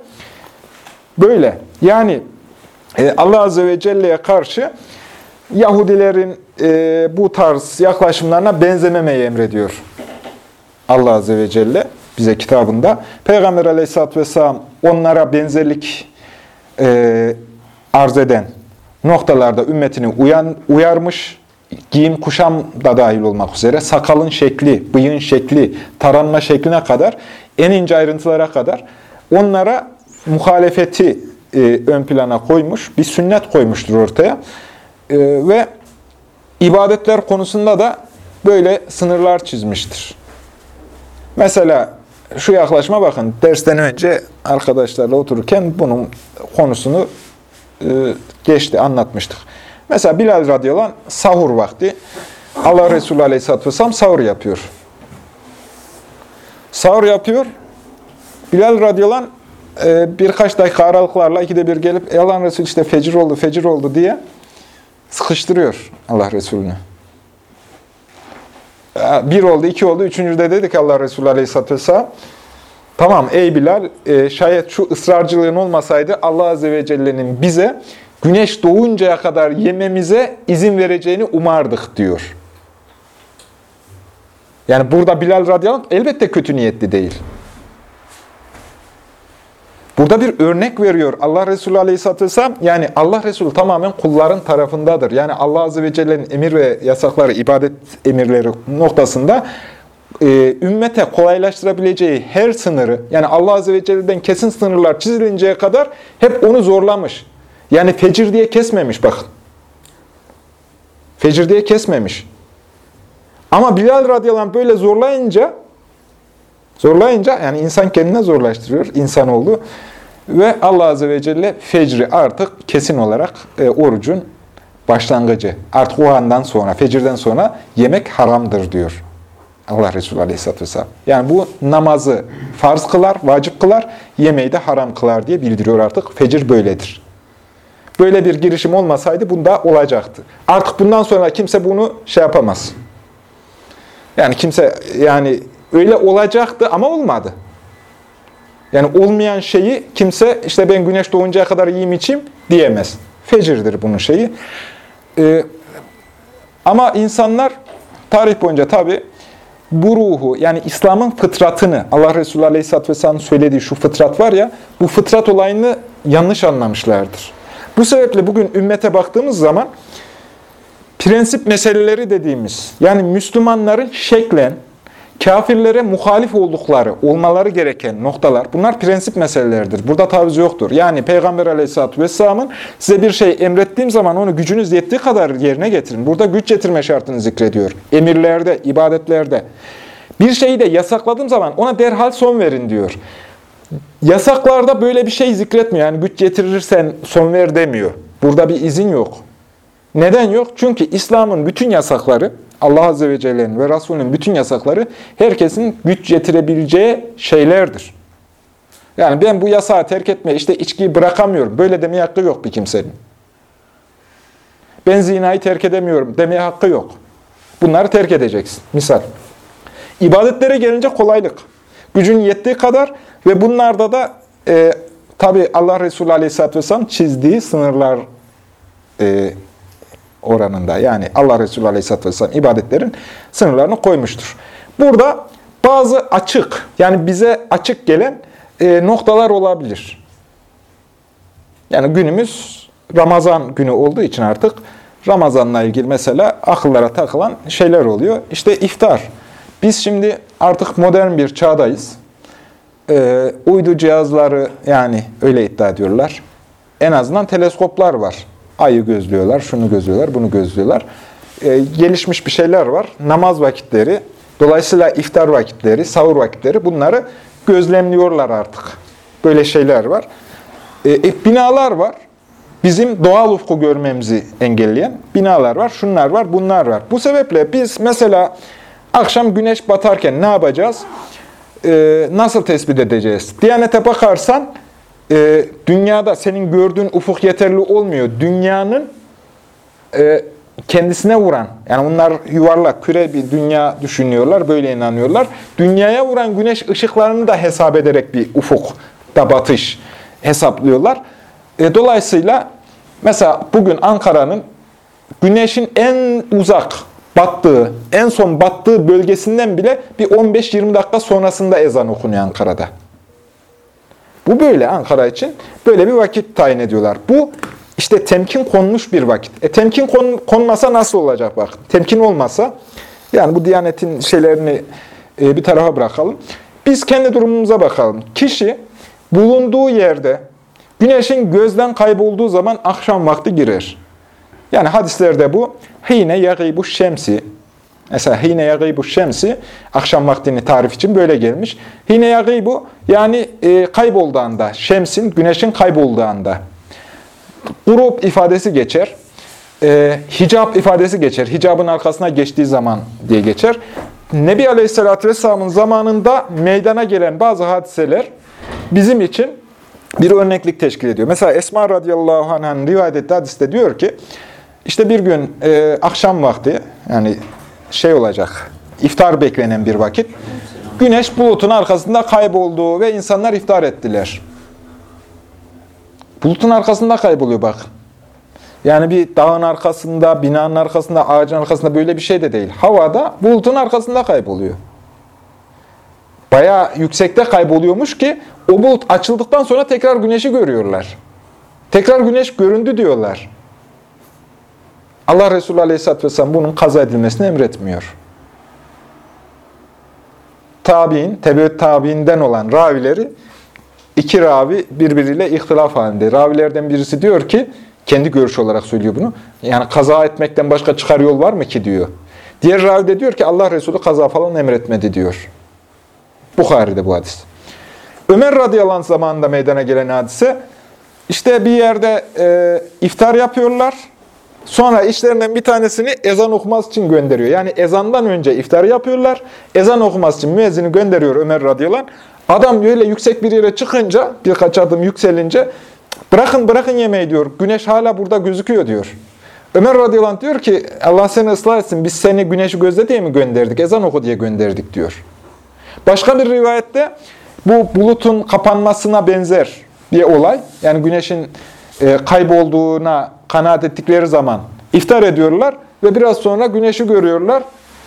böyle. Yani e, Allah Azze ve Celle'ye karşı Yahudilerin e, bu tarz yaklaşımlarına benzememeyi emrediyor. Allah Azze ve Celle bize kitabında. Peygamber Aleyhisselatü vesselam onlara benzerlik e, arz eden noktalarda ümmetini uyan, uyarmış, giyim kuşam da dahil olmak üzere, sakalın şekli, bıyığın şekli, taranma şekline kadar, en ince ayrıntılara kadar onlara muhalefeti e, ön plana koymuş, bir sünnet koymuştur ortaya. E, ve ibadetler konusunda da böyle sınırlar çizmiştir. Mesela şu yaklaşma bakın, dersten önce arkadaşlarla otururken bunun konusunu e, geçti, anlatmıştık. Mesela Bilal radıyallahu anh sahur vakti Allah Resulü aleyhisselatü vesselam sahur yapıyor. Sahur yapıyor. Bilal radıyallahu anh e, birkaç dakika aralıklarla ikide bir gelip Allah'ın Resulü işte fecir oldu, fecir oldu diye sıkıştırıyor Allah Resulü'nü. Bir oldu, iki oldu, üçüncüde dedi ki Allah Resulü aleyhisselatü vesselam Tamam ey Bilal, e, şayet şu ısrarcılığın olmasaydı Allah Azze ve Celle'nin bize güneş doğuncaya kadar yememize izin vereceğini umardık diyor. Yani burada Bilal radıyallahu anh elbette kötü niyetli değil. Burada bir örnek veriyor Allah Resulü Aleyhisselatü Vesselam. Yani Allah Resulü tamamen kulların tarafındadır. Yani Allah Azze ve Celle'nin emir ve yasakları, ibadet emirleri noktasında e, ümmete kolaylaştırabileceği her sınırı, yani Allah Azze ve Celle'den kesin sınırlar çizilinceye kadar hep onu zorlamış. Yani fecir diye kesmemiş bakın. Fecir diye kesmemiş. Ama Bilal radıyallahu anh böyle zorlayınca, zorlayınca yani insan kendine zorlaştırıyor insanoğlu. Ve Allah Azze ve Celle fecri artık kesin olarak e, orucun başlangıcı. Artık o andan sonra, fecirden sonra yemek haramdır diyor. Allah Resulü Aleyhisselatü Vesselam. Yani bu namazı farz kılar, vacip kılar, yemeği de haram kılar diye bildiriyor artık. Fecir böyledir. Böyle bir girişim olmasaydı bunda olacaktı. Artık bundan sonra kimse bunu şey yapamaz. Yani kimse yani öyle olacaktı ama olmadı. Yani olmayan şeyi kimse işte ben güneş doğuncaya kadar yiyeyim içeyim diyemez. Fecirdir bunun şeyi. Ee, ama insanlar tarih boyunca tabi bu ruhu yani İslam'ın fıtratını Allah Resulü Aleyhisselatü Vesselam'ın söylediği şu fıtrat var ya bu fıtrat olayını yanlış anlamışlardır. Bu sebeple bugün ümmete baktığımız zaman prensip meseleleri dediğimiz yani Müslümanların şeklen kafirlere muhalif oldukları, olmaları gereken noktalar, bunlar prensip meseleleridir. Burada taviz yoktur. Yani Peygamber aleyhissalatü vesselamın size bir şey emrettiğim zaman onu gücünüz yettiği kadar yerine getirin. Burada güç getirme şartını zikrediyor. Emirlerde, ibadetlerde. Bir şeyi de yasakladığım zaman ona derhal son verin diyor. Yasaklarda böyle bir şey zikretmiyor. Yani güç getirirsen son ver demiyor. Burada bir izin yok. Neden yok? Çünkü İslam'ın bütün yasakları, Allah Azze ve Celle'nin ve Resulünün bütün yasakları herkesin güç getirebileceği şeylerdir. Yani ben bu yasağı terk etme, işte içkiyi bırakamıyorum. Böyle demeye hakkı yok bir kimsenin. Ben zinayı terk edemiyorum demeye hakkı yok. Bunları terk edeceksin. Misal. İbadetlere gelince kolaylık. Gücün yettiği kadar ve bunlarda da e, tabi Allah Resulü Aleyhisselatü Vesselam çizdiği sınırlar e, oranında. Yani Allah Resulü Aleyhisselatü Vesselam ibadetlerin sınırlarını koymuştur. Burada bazı açık, yani bize açık gelen e, noktalar olabilir. Yani günümüz Ramazan günü olduğu için artık Ramazan'la ilgili mesela akıllara takılan şeyler oluyor. İşte iftar. Biz şimdi artık modern bir çağdayız. Ee, uydu cihazları yani öyle iddia ediyorlar. En azından teleskoplar var. Ayı gözlüyorlar, şunu gözlüyorlar, bunu gözlüyorlar. Ee, gelişmiş bir şeyler var. Namaz vakitleri, dolayısıyla iftar vakitleri, sahur vakitleri bunları gözlemliyorlar artık. Böyle şeyler var. Ee, binalar var. Bizim doğal ufku görmemizi engelleyen binalar var, şunlar var, bunlar var. Bu sebeple biz mesela akşam güneş batarken ne yapacağız? Ee, nasıl tespit edeceğiz? Diyanete bakarsan e, dünyada senin gördüğün ufuk yeterli olmuyor. Dünyanın e, kendisine vuran, yani bunlar yuvarlak, küre bir dünya düşünüyorlar, böyle inanıyorlar. Dünyaya vuran güneş ışıklarını da hesap ederek bir ufuk da batış hesaplıyorlar. E, dolayısıyla mesela bugün Ankara'nın güneşin en uzak battığı, en son battığı bölgesinden bile bir 15-20 dakika sonrasında ezan okunuyor Ankara'da. Bu böyle Ankara için böyle bir vakit tayin ediyorlar. Bu işte temkin konmuş bir vakit. E, temkin kon, konmasa nasıl olacak bak. Temkin olmasa yani bu diyanetin şeylerini e, bir tarafa bırakalım. Biz kendi durumumuza bakalım. Kişi bulunduğu yerde güneşin gözden kaybolduğu zaman akşam vakti girer. Yani hadislerde bu hine yagîbu şemsi Mesela hine yagîbu şemsi akşam vaktini tarif için böyle gelmiş. Hine yagîbu yani e, kaybolduğunda, şemsin, güneşin kaybolduğunda. Grup ifadesi geçer. E, hicap ifadesi geçer. Hicabın arkasına geçtiği zaman diye geçer. Nebi Aleyhisselatü Vesselam'ın zamanında meydana gelen bazı hadiseler bizim için bir örneklik teşkil ediyor. Mesela Esma radıyallahu anh'ın rivayet ettiği hadiste diyor ki, işte bir gün e, akşam vakti, yani şey olacak, iftar beklenen bir vakit, güneş bulutun arkasında kayboldu ve insanlar iftar ettiler. Bulutun arkasında kayboluyor bak. Yani bir dağın arkasında, binanın arkasında, ağacın arkasında böyle bir şey de değil. Havada bulutun arkasında kayboluyor. Bayağı yüksekte kayboluyormuş ki o bulut açıldıktan sonra tekrar güneşi görüyorlar. Tekrar güneş göründü diyorlar. Allah Resulü Aleyhisselatü Vesselam bunun kaza edilmesini emretmiyor. Tabi'in, tebeüt tabi'inden olan ravileri, iki ravi birbiriyle ihtilaf halinde. Ravilerden birisi diyor ki, kendi görüş olarak söylüyor bunu, yani kaza etmekten başka çıkar yol var mı ki diyor. Diğer ravi de diyor ki Allah Resulü kaza falan emretmedi diyor. Bukhari'de bu hadis. Ömer radıyallahu anh zamanında meydana gelen hadise, işte bir yerde e, iftar yapıyorlar. Sonra işlerinden bir tanesini ezan okuması için gönderiyor. Yani ezandan önce iftar yapıyorlar. Ezan okuması için müezzini gönderiyor Ömer radıyallahu anh. Adam böyle yüksek bir yere çıkınca, birkaç adım yükselince, bırakın bırakın yemeği diyor. Güneş hala burada gözüküyor diyor. Ömer radıyallahu anh diyor ki, Allah seni ıslah etsin, biz seni güneşi gözle diye mi gönderdik, ezan oku diye gönderdik diyor. Başka bir rivayette bu bulutun kapanmasına benzer bir olay. Yani güneşin e, kaybolduğuna kanaat ettikleri zaman iftar ediyorlar ve biraz sonra güneşi görüyorlar.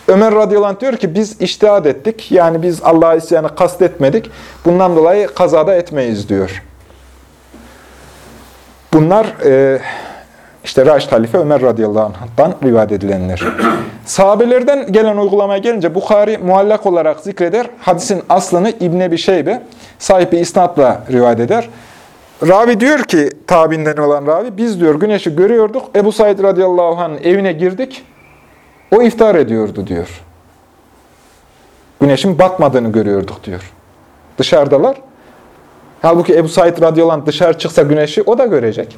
Ömer radıyallahu anh diyor ki biz iştihad ettik. Yani biz Allah'a isyanı kastetmedik. Bundan dolayı kazada etmeyiz diyor. Bunlar e, işte Raşid Halife Ömer radıyallahu anh'tan rivayet edilenler. (clears throat) Sahabelerden gelen uygulamaya gelince Bukhari muallak olarak zikreder. Hadisin aslını İbn bir Şeybe sahibi isnatla rivayet eder. Ravi diyor ki, tabinden olan ravi, biz diyor güneşi görüyorduk. Ebu Said radıyallahu anh'ın evine girdik. O iftar ediyordu diyor. Güneşin batmadığını görüyorduk diyor. Dışarıdalar. Halbuki Ebu Said radıyallahu anh dışarı çıksa güneşi o da görecek.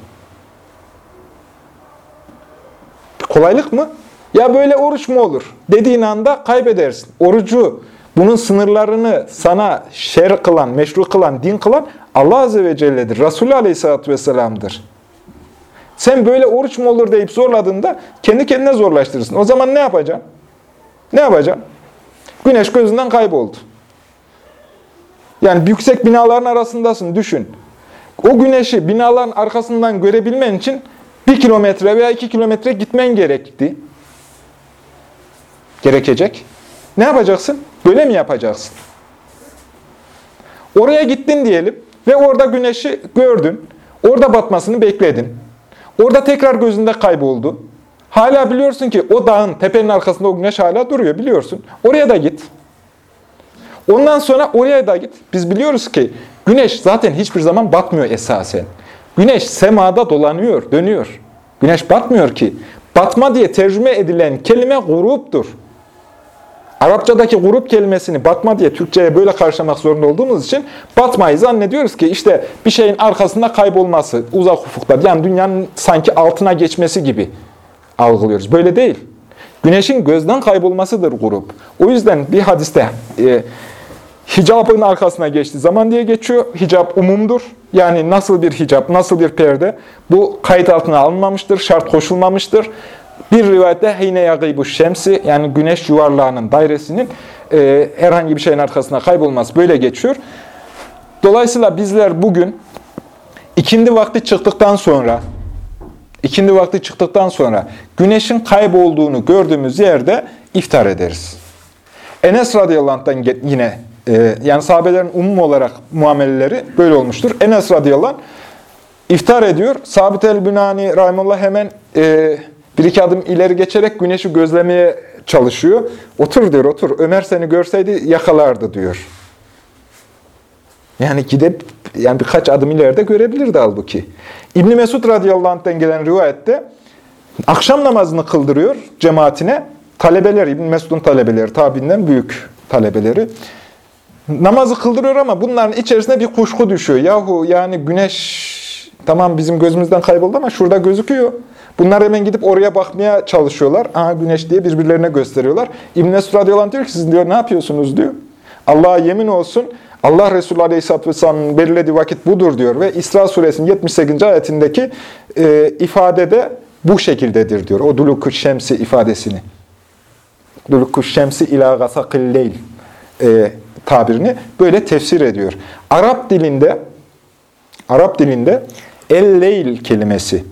Kolaylık mı? Ya böyle oruç mu olur? Dediğin anda kaybedersin. Orucu, bunun sınırlarını sana şer kılan, meşru kılan, din kılan Allah Azze ve Celle'dir. Resulü Aleyhisselatü Vesselam'dır. Sen böyle oruç mu olur deyip zorladığında kendi kendine zorlaştırırsın. O zaman ne yapacaksın? Ne yapacaksın? Güneş gözünden kayboldu. Yani yüksek binaların arasındasın, düşün. O güneşi binaların arkasından görebilmen için bir kilometre veya iki kilometre gitmen gerekti. Gerekecek. Ne yapacaksın? Böyle mi yapacaksın? Oraya gittin diyelim ve orada güneşi gördün. Orada batmasını bekledin. Orada tekrar gözünde kayboldu. Hala biliyorsun ki o dağın tepenin arkasında o güneş hala duruyor biliyorsun. Oraya da git. Ondan sonra oraya da git. Biz biliyoruz ki güneş zaten hiçbir zaman batmıyor esasen. Güneş semada dolanıyor, dönüyor. Güneş batmıyor ki. Batma diye tercüme edilen kelime gruptur. Arapçadaki grup kelimesini batma diye Türkçe'ye böyle karşılamak zorunda olduğumuz için batmayı zannediyoruz ki işte bir şeyin arkasında kaybolması, uzak ufukta yani dünyanın sanki altına geçmesi gibi algılıyoruz. Böyle değil. Güneşin gözden kaybolmasıdır grup. O yüzden bir hadiste e, hicabın arkasına geçti zaman diye geçiyor. Hicap umumdur. Yani nasıl bir hicap, nasıl bir perde bu kayıt altına alınmamıştır, şart koşulmamıştır. Bir rivayette heyne yagîbu şemsi yani güneş yuvarlağının dairesinin e, herhangi bir şeyin arkasına kaybolması böyle geçiyor. Dolayısıyla bizler bugün ikindi vakti çıktıktan sonra ikindi vakti çıktıktan sonra güneşin kaybolduğunu gördüğümüz yerde iftar ederiz. Enes radıyallahu anh'tan yine e, yani sahabelerin umum olarak muameleleri böyle olmuştur. Enes radıyallahu anh iftar ediyor. Sabit el-Bünani rahimullah hemen e, bir iki adım ileri geçerek güneşi gözlemeye çalışıyor. Otur diyor, otur. Ömer seni görseydi yakalardı diyor. Yani gidip yani birkaç adım ileride görebilirdi halbuki. İbn Mesud radıyallahu anh'ten gelen rivayette akşam namazını kıldırıyor cemaatine. Talebeler, İbn Mesud'un talebeleri, tabinden büyük talebeleri. Namazı kıldırıyor ama bunların içerisinde bir kuşku düşüyor. Yahu yani güneş tamam bizim gözümüzden kayboldu ama şurada gözüküyor. Bunlar hemen gidip oraya bakmaya çalışıyorlar. Aha güneş diye birbirlerine gösteriyorlar. İbn Mesud radıyallahu anh diyor ki siz diyor ne yapıyorsunuz diyor. Allah'a yemin olsun Allah Resulü Aleyhisselatü Vesselam'ın belirlediği vakit budur diyor ve İsra suresinin 78. ayetindeki e, ifadede bu şekildedir diyor. O duluk şemsi ifadesini. Duluk şemsi ila gasakil e, tabirini böyle tefsir ediyor. Arap dilinde Arap dilinde el-leyl kelimesi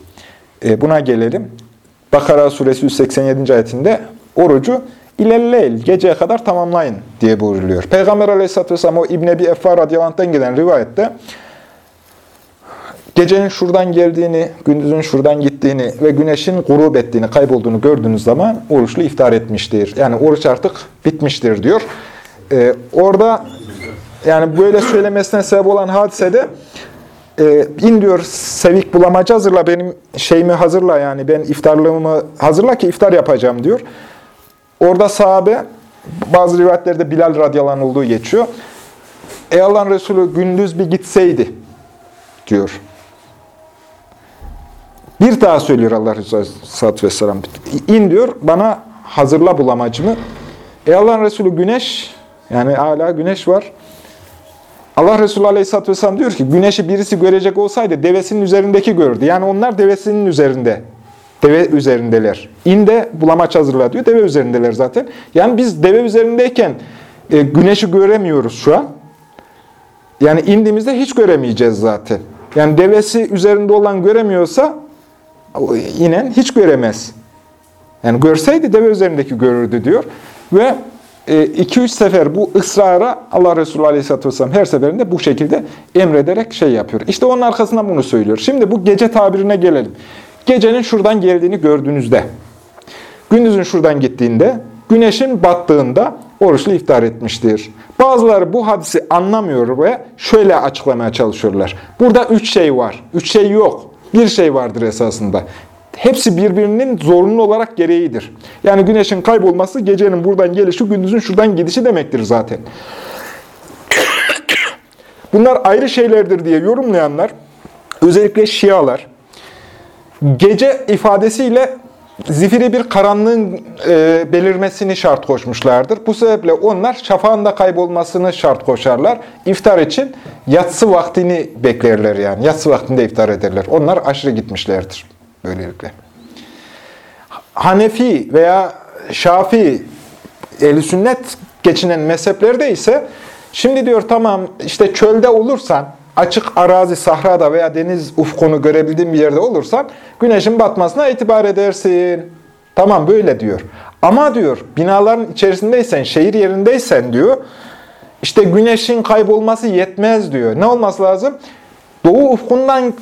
e, buna gelelim. Bakara suresi 187. ayetinde orucu ilelleyl, geceye kadar tamamlayın diye buyruluyor. Peygamber aleyhisselatü vesselam o İbn Ebi Effar radıyallahu gelen rivayette gecenin şuradan geldiğini, gündüzün şuradan gittiğini ve güneşin grup ettiğini, kaybolduğunu gördüğünüz zaman oruçlu iftar etmiştir. Yani oruç artık bitmiştir diyor. Ee, orada yani böyle söylemesine sebep olan hadisede e, in diyor sevik bulamacı hazırla benim şeyimi hazırla yani ben iftarlığımı hazırla ki iftar yapacağım diyor. Orada sahabe bazı rivayetlerde Bilal radıyallahu olduğu geçiyor. Ey Allah'ın Resulü gündüz bir gitseydi diyor. Bir daha söylüyor Allah Resulü sallallahu vesselam. İn diyor bana hazırla bulamacımı. Ey Allah'ın Resulü güneş yani hala güneş var. Allah Resulü Aleyhisselatü Vesselam diyor ki, güneşi birisi görecek olsaydı devesinin üzerindeki gördü. Yani onlar devesinin üzerinde. Deve üzerindeler. İn de bulamaç hazırla diyor. Deve üzerindeler zaten. Yani biz deve üzerindeyken e, güneşi göremiyoruz şu an. Yani indiğimizde hiç göremeyeceğiz zaten. Yani devesi üzerinde olan göremiyorsa inen hiç göremez. Yani görseydi deve üzerindeki görürdü diyor. Ve 2-3 e, sefer bu ısrara Allah Resulü Aleyhisselatü Vesselam her seferinde bu şekilde emrederek şey yapıyor. İşte onun arkasından bunu söylüyor. Şimdi bu gece tabirine gelelim. Gecenin şuradan geldiğini gördüğünüzde, gündüzün şuradan gittiğinde, güneşin battığında oruçlu iftar etmiştir. Bazıları bu hadisi anlamıyor ve şöyle açıklamaya çalışıyorlar. Burada üç şey var. Üç şey yok. Bir şey vardır esasında. Hepsi birbirinin zorunlu olarak gereğidir. Yani güneşin kaybolması gecenin buradan gelişi, gündüzün şuradan gidişi demektir zaten. (coughs) Bunlar ayrı şeylerdir diye yorumlayanlar, özellikle Şialar, gece ifadesiyle zifiri bir karanlığın e, belirmesini şart koşmuşlardır. Bu sebeple onlar şafağın da kaybolmasını şart koşarlar. İftar için yatsı vaktini beklerler yani. Yatsı vaktinde iftar ederler. Onlar aşırı gitmişlerdir böylelikle. Hanefi veya Şafi, ehl sünnet geçinen mezheplerde ise şimdi diyor tamam işte çölde olursan açık arazi, sahrada veya deniz ufkunu görebildiğin bir yerde olursan güneşin batmasına itibar edersin. Tamam böyle diyor. Ama diyor binaların içerisindeysen, şehir yerindeysen diyor işte güneşin kaybolması yetmez diyor. Ne olması lazım? Doğu ufkundan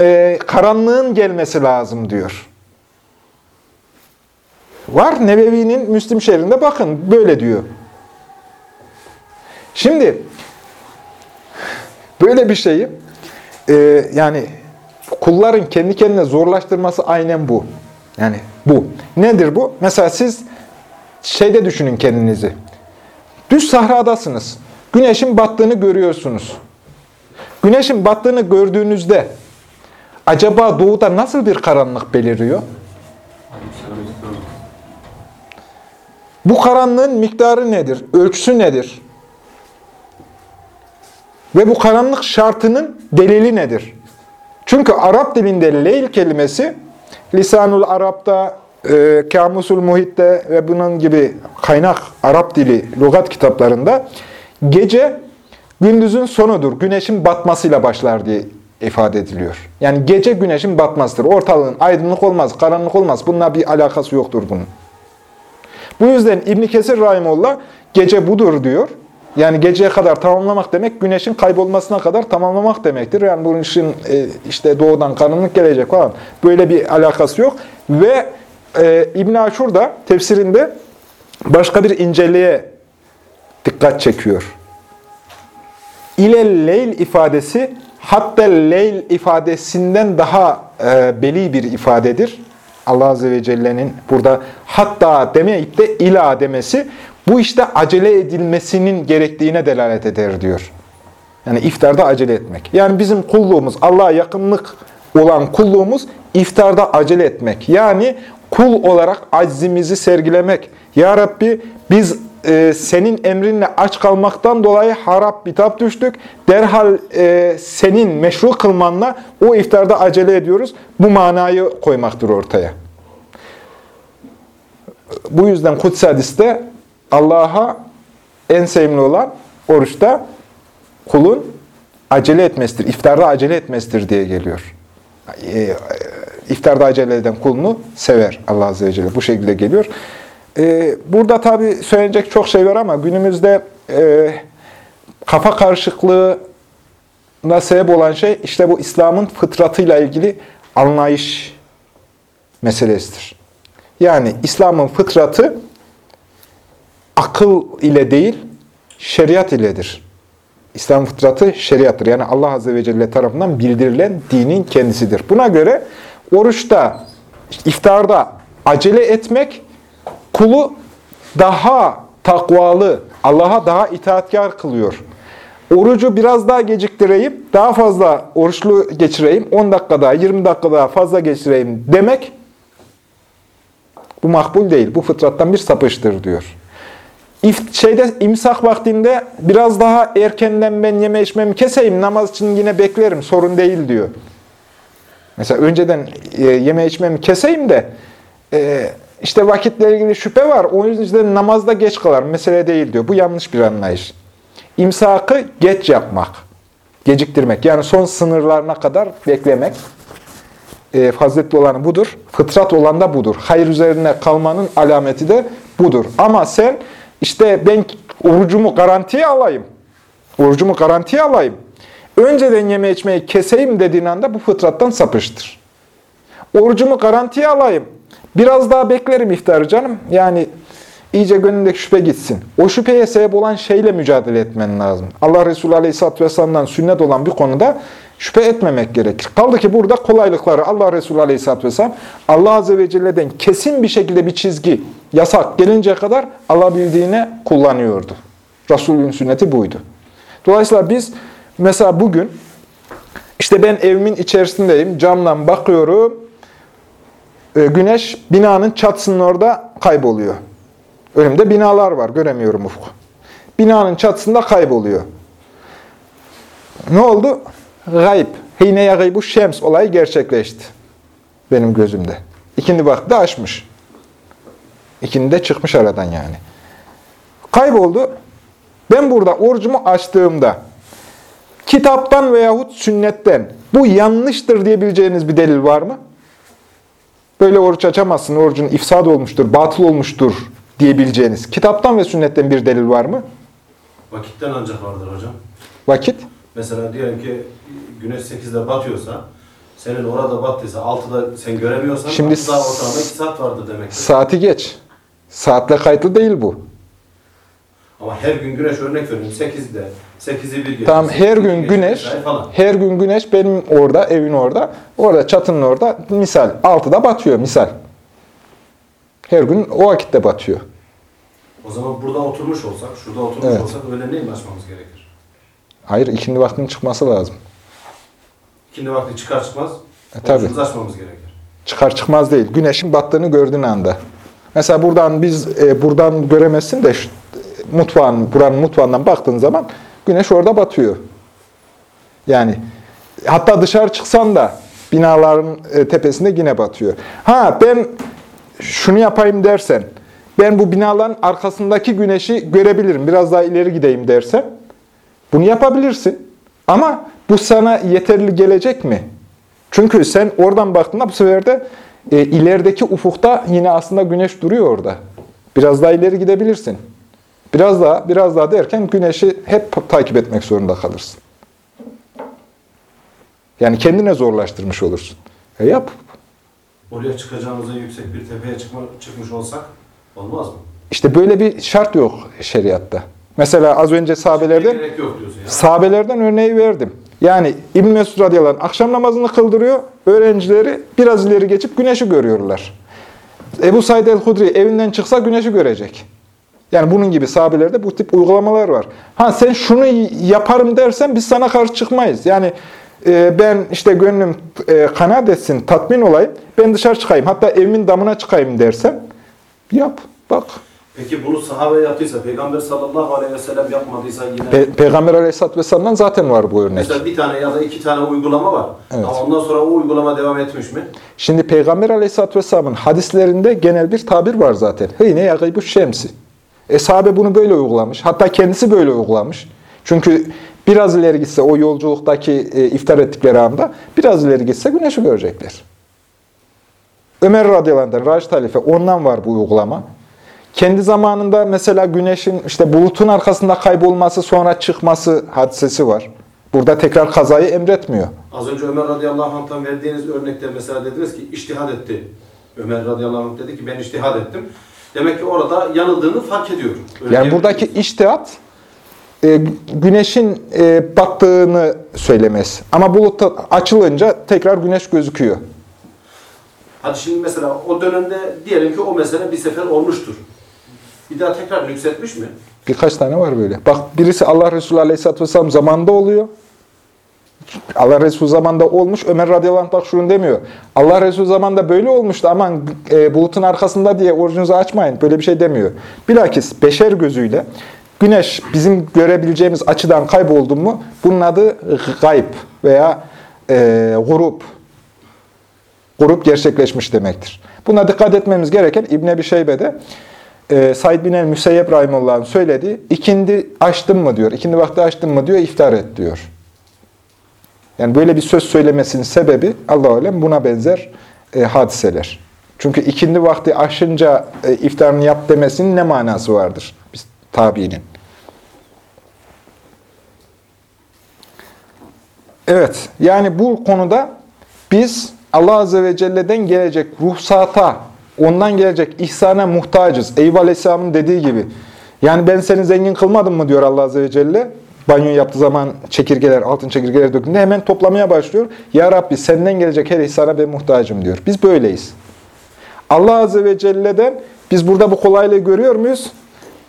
e, karanlığın gelmesi lazım diyor. Var Nebevi'nin Müslim şehrinde bakın böyle diyor. Şimdi böyle bir şeyi e, yani kulların kendi kendine zorlaştırması aynen bu. Yani bu. Nedir bu? Mesela siz şeyde düşünün kendinizi. Düz sahradasınız. Güneşin battığını görüyorsunuz. Güneşin battığını gördüğünüzde acaba doğuda nasıl bir karanlık beliriyor? Bu karanlığın miktarı nedir? Ölçüsü nedir? Ve bu karanlık şartının delili nedir? Çünkü Arap dilinde leyl kelimesi Lisanul Arap'ta, e, Kamusul Muhit'te ve bunun gibi kaynak Arap dili lügat kitaplarında gece gündüzün sonudur. Güneşin batmasıyla başlar diye ifade ediliyor. Yani gece güneşin batmasıdır. Ortalığın aydınlık olmaz, karanlık olmaz. Bununla bir alakası yoktur bunun. Bu yüzden İbn Kesir Rahimullah gece budur diyor. Yani geceye kadar tamamlamak demek güneşin kaybolmasına kadar tamamlamak demektir. Yani bunun için e, işte doğudan karanlık gelecek falan böyle bir alakası yok. Ve e, İbn Aşur da tefsirinde başka bir inceliğe dikkat çekiyor. İlel leyl ifadesi hatta leyl ifadesinden daha e, beli bir ifadedir. Allah Azze ve Celle'nin burada hatta demeyip de ila demesi bu işte acele edilmesinin gerektiğine delalet eder diyor. Yani iftarda acele etmek. Yani bizim kulluğumuz, Allah'a yakınlık olan kulluğumuz iftarda acele etmek. Yani kul olarak aczimizi sergilemek. Ya Rabbi biz e, senin emrinle aç kalmaktan dolayı harap bitap düştük. Derhal e, senin meşru kılmanla o iftarda acele ediyoruz. Bu manayı koymaktır ortaya. Bu yüzden Kudüs hadiste Allah'a en sevimli olan oruçta kulun acele etmesidir. İftarda acele etmesidir diye geliyor. E, iftarda acele eden kulunu sever Allah Azze ve Celle. Bu şekilde geliyor. E, burada tabii söylenecek çok şey var ama günümüzde e, kafa karışıklığına sebep olan şey işte bu İslam'ın fıtratıyla ilgili anlayış meselesidir. Yani İslam'ın fıtratı akıl ile değil, şeriat iledir. İslam fıtratı şeriattır. Yani Allah Azze ve Celle tarafından bildirilen dinin kendisidir. Buna göre oruçta, iftarda acele etmek kulu daha takvalı, Allah'a daha itaatkar kılıyor. Orucu biraz daha geciktireyim, daha fazla oruçlu geçireyim, 10 dakika daha, 20 dakika daha fazla geçireyim demek bu makbul değil. Bu fıtrattan bir sapıştır diyor. İft, şeyde imsak vaktinde biraz daha erkenden ben yeme içmemi keseyim, namaz için yine beklerim, sorun değil diyor. Mesela önceden e, yeme içmemi keseyim de e, işte vakitle ilgili şüphe var, o yüzden namazda geç kalar, mesele değil diyor. Bu yanlış bir anlayış. İmsakı geç yapmak, geciktirmek, yani son sınırlarına kadar beklemek e, faziletli olanı budur. Fıtrat olan da budur. Hayır üzerine kalmanın alameti de budur. Ama sen işte ben orucumu garantiye alayım. Orucumu garantiye alayım. Önceden yeme içmeyi keseyim dediğin anda bu fıtrattan sapıştır. Orucumu garantiye alayım. Biraz daha beklerim iftarı canım. Yani iyice gönlündeki şüphe gitsin. O şüpheye sebep olan şeyle mücadele etmen lazım. Allah Resulü Aleyhisselatü Vesselam'dan sünnet olan bir konuda şüphe etmemek gerekir. Kaldı ki burada kolaylıkları Allah Resulü Aleyhisselatü Vesselam Allah Azze ve Celle'den kesin bir şekilde bir çizgi, yasak gelinceye kadar alabildiğine kullanıyordu. Resulün sünneti buydu. Dolayısıyla biz mesela bugün işte ben evimin içerisindeyim, camdan bakıyorum, güneş binanın çatısının orada kayboluyor. Önümde binalar var, göremiyorum ufku. Binanın çatısında kayboluyor. Ne oldu? Gayb, hine ya bu şems olayı gerçekleşti. Benim gözümde. İkindi vakti açmış. İkindi de çıkmış aradan yani. Kayboldu. Ben burada orucumu açtığımda kitaptan veyahut sünnetten bu yanlıştır diyebileceğiniz bir delil var mı? Böyle oruç açamazsın, orucun ifsad olmuştur, batıl olmuştur diyebileceğiniz kitaptan ve sünnetten bir delil var mı? Vakitten ancak vardır hocam. Vakit? Mesela diyelim ki güneş 8'de batıyorsa senin orada battıysa 6'da sen göremiyorsan Şimdi Şimdi daha ortalama 2 saat vardır demektir. Saati geç. Saatle kayıtlı değil bu. Ama her gün güneş örnek veriyorum 8'de 8'i bir geçiyor. Tamam her 8'i gün güneş, her gün güneş benim orada, evin orada, orada çatının orada misal 6'da batıyor misal. Her gün o vakitte batıyor. O zaman burada oturmuş olsak, şurada oturmuş Evet. olsak öğlenleyin mi açmamız gerekir? Hayır ikindi vaktinin çıkması lazım. İkindi vakti çıkar çıkmaz E, tabii. açmamız gerekir. Çıkar çıkmaz değil. Güneşin battığını gördüğün anda. Mesela buradan biz e, buradan göremezsin de mutfağın, buranın mutfağından baktığın zaman güneş orada batıyor. Yani hatta dışarı çıksan da binaların e, tepesinde yine batıyor. Ha ben şunu yapayım dersen, ben bu binaların arkasındaki güneşi görebilirim, biraz daha ileri gideyim dersen, bunu yapabilirsin. Ama bu sana yeterli gelecek mi? Çünkü sen oradan baktığında bu sefer de e, ilerideki ufukta yine aslında güneş duruyor orada. Biraz daha ileri gidebilirsin. Biraz daha, biraz daha derken güneşi hep takip etmek zorunda kalırsın. Yani kendine zorlaştırmış olursun. E yap. Oraya çıkacağımıza yüksek bir tepeye çıkma, çıkmış olsak olmaz mı? İşte böyle bir şart yok şeriatta. Mesela az önce sahabelerden. Sahabelerden örneği verdim. Yani İbn Mesud radıyallahu anh akşam namazını kıldırıyor. Öğrencileri biraz ileri geçip güneşi görüyorlar. Ebu Said el-Hudri evinden çıksa güneşi görecek. Yani bunun gibi sahabelerde bu tip uygulamalar var. Ha sen şunu yaparım dersen biz sana karşı çıkmayız. Yani e, ben işte gönlüm e, kanaat etsin, tatmin olayım. Ben dışarı çıkayım. Hatta evimin damına çıkayım dersen yap, bak. Peki bunu sahabe yaptıysa, Peygamber sallallahu aleyhi ve sellem yapmadıysa yine... Pe- Peygamber aleyhisselatü vesselam'dan zaten var bu örnek. Mesela bir tane ya da iki tane uygulama var. Evet. Ama ondan sonra o uygulama devam etmiş mi? Şimdi Peygamber Aleyhisselatü Vesselam'ın hadislerinde genel bir tabir var zaten. Heyne yagıybu şemsi. E sahabe bunu böyle uygulamış. Hatta kendisi böyle uygulamış. Çünkü biraz ileri gitse o yolculuktaki e, iftar ettikleri anda biraz ileri gitse güneşi görecekler. Ömer radıyallahu anh, Raşid ondan var bu uygulama. Kendi zamanında mesela güneşin işte bulutun arkasında kaybolması sonra çıkması hadisesi var. Burada tekrar kazayı emretmiyor. Az önce Ömer radıyallahu anh'tan verdiğiniz örnekte mesela dediniz ki iştihad etti. Ömer radıyallahu anh dedi ki ben iştihad ettim. Demek ki orada yanıldığını fark ediyor. Öyle Yani buradaki iştihat e, güneşin e, battığını söylemez. Ama bulut açılınca tekrar güneş gözüküyor. Hadi şimdi mesela o dönemde diyelim ki o mesele bir sefer olmuştur. Bir daha tekrar nüksetmiş mi? Birkaç tane var böyle. Bak birisi Allah Resulü Aleyhisselatü Vesselam zamanında oluyor. Allah Resulü zamanında olmuş. Ömer radıyallahu anh bak şunu demiyor. Allah Resulü zamanında böyle olmuştu. Aman e, bulutun arkasında diye orucunuzu açmayın. Böyle bir şey demiyor. Bilakis beşer gözüyle güneş bizim görebileceğimiz açıdan kayboldu mu bunun adı gayb veya e, grup. Grup gerçekleşmiş demektir. Buna dikkat etmemiz gereken İbn Ebi Şeybe'de e, Said bin el-Müseyyep Rahimullah'ın söylediği ikindi açtın mı diyor, ikindi vakti açtın mı diyor, iftar et diyor. Yani böyle bir söz söylemesinin sebebi Allah alem buna benzer e, hadiseler. Çünkü ikindi vakti aşınca e, iftarını yap demesinin ne manası vardır biz tabiinin? Evet, yani bu konuda biz Allah Azze ve Celle'den gelecek ruhsata, ondan gelecek ihsana muhtacız. Eyüp Aleyhisselam'ın dediği gibi. Yani ben seni zengin kılmadım mı diyor Allah Azze ve Celle. Banyo yaptığı zaman çekirgeler, altın çekirgeler döküldüğünde hemen toplamaya başlıyor. Ya Rabbi senden gelecek her ihsana ben muhtacım diyor. Biz böyleyiz. Allah Azze ve Celle'den biz burada bu kolaylığı görüyor muyuz?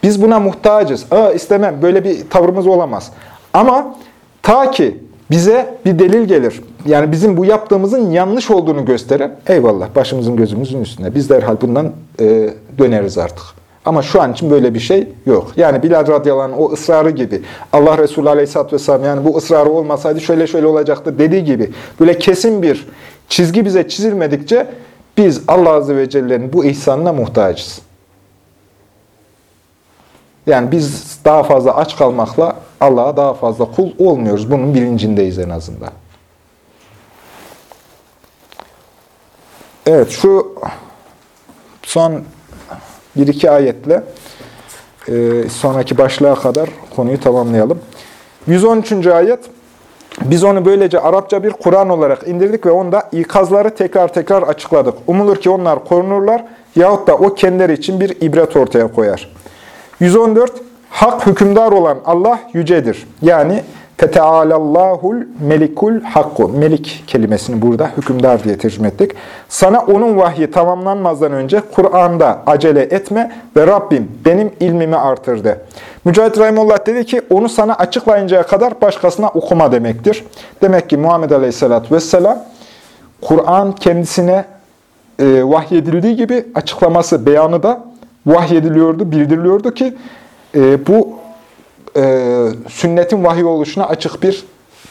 Biz buna muhtacız. Aa istemem. Böyle bir tavrımız olamaz. Ama ta ki bize bir delil gelir. Yani bizim bu yaptığımızın yanlış olduğunu gösteren eyvallah başımızın gözümüzün üstünde. Biz derhal bundan e, döneriz artık. Ama şu an için böyle bir şey yok. Yani Bilal radıyallahu o ısrarı gibi. Allah Resulü aleyhisselatü vesselam yani bu ısrarı olmasaydı şöyle şöyle olacaktı dediği gibi. Böyle kesin bir çizgi bize çizilmedikçe biz Allah Azze ve Celle'nin bu ihsanına muhtacız. Yani biz daha fazla aç kalmakla Allah'a daha fazla kul olmuyoruz. Bunun bilincindeyiz en azından. Evet şu son bir iki ayetle e, sonraki başlığa kadar konuyu tamamlayalım. 113. ayet Biz onu böylece Arapça bir Kur'an olarak indirdik ve onda ikazları tekrar tekrar açıkladık. Umulur ki onlar korunurlar yahut da o kendileri için bir ibret ortaya koyar. 114. Hak hükümdar olan Allah yücedir. Yani Tetealallahul melikul hakku. Melik kelimesini burada hükümdar diye tercüme ettik. Sana onun vahyi tamamlanmazdan önce Kur'an'da acele etme ve Rabbim benim ilmimi artırdı. Mücahit Rahimullah dedi ki onu sana açıklayıncaya kadar başkasına okuma demektir. Demek ki Muhammed Aleyhisselatü Vesselam Kur'an kendisine e, vahyedildiği gibi açıklaması, beyanı da vahyediliyordu, bildiriliyordu ki e, bu e, sünnetin vahiy oluşuna açık bir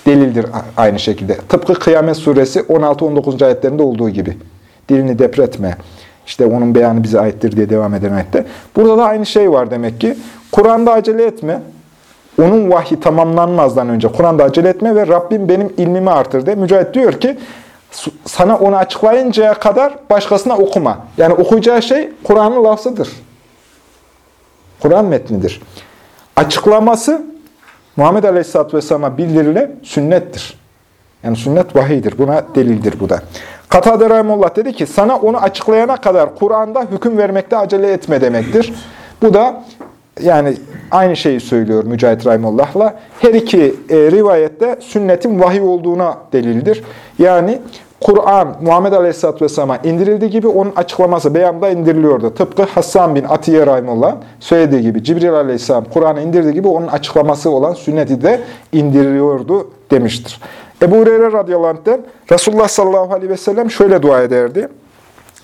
delildir aynı şekilde. Tıpkı Kıyamet Suresi 16-19. ayetlerinde olduğu gibi. Dilini depretme. İşte onun beyanı bize aittir diye devam eden ayette. Burada da aynı şey var demek ki. Kur'an'da acele etme. Onun vahyi tamamlanmazdan önce Kur'an'da acele etme ve Rabbim benim ilmimi artırdı. Mücahit diyor ki "Su- sana onu açıklayıncaya kadar başkasına okuma. Yani okuyacağı şey Kur'an'ın lafzıdır. Kur'an metnidir. Açıklaması Muhammed Aleyhisselatü Vesselam'a bildirilen sünnettir. Yani sünnet vahiydir. Buna delildir bu da. Katade Rahimullah dedi ki sana onu açıklayana kadar Kur'an'da hüküm vermekte acele etme demektir. Bu da yani aynı şeyi söylüyor Mücahit Rahimullah'la. Her iki e, rivayette sünnetin vahiy olduğuna delildir. Yani Kur'an Muhammed Aleyhisselatü Vesselam'a indirildiği gibi onun açıklaması beyanda indiriliyordu. Tıpkı Hassan bin Atiye Rahimullah söylediği gibi Cibril Aleyhisselam Kur'an'ı indirdiği gibi onun açıklaması olan sünneti de indiriliyordu demiştir. Ebu Hureyre radıyallahu anh'ten Resulullah sallallahu aleyhi ve sellem şöyle dua ederdi.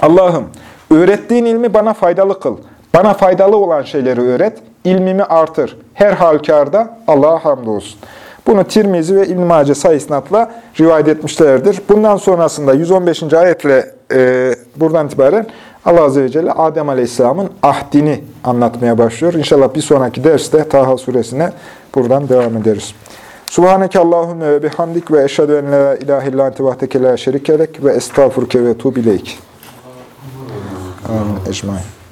Allah'ım öğrettiğin ilmi bana faydalı kıl. Bana faydalı olan şeyleri öğret, ilmimi artır. Her halükarda Allah'a hamdolsun. Bunu Tirmizi ve İbn-i Mace sayısınatla rivayet etmişlerdir. Bundan sonrasında 115. ayetle e, buradan itibaren Allah Azze ve Celle Adem Aleyhisselam'ın ahdini anlatmaya başlıyor. İnşallah bir sonraki derste Taha suresine buradan devam ederiz. Subhaneke Allahümme ve bihamdik ve eşhedü en la ilahe illa ente la şerikelek ve estağfurke ve tuğbileyk. Amin. Ecmain.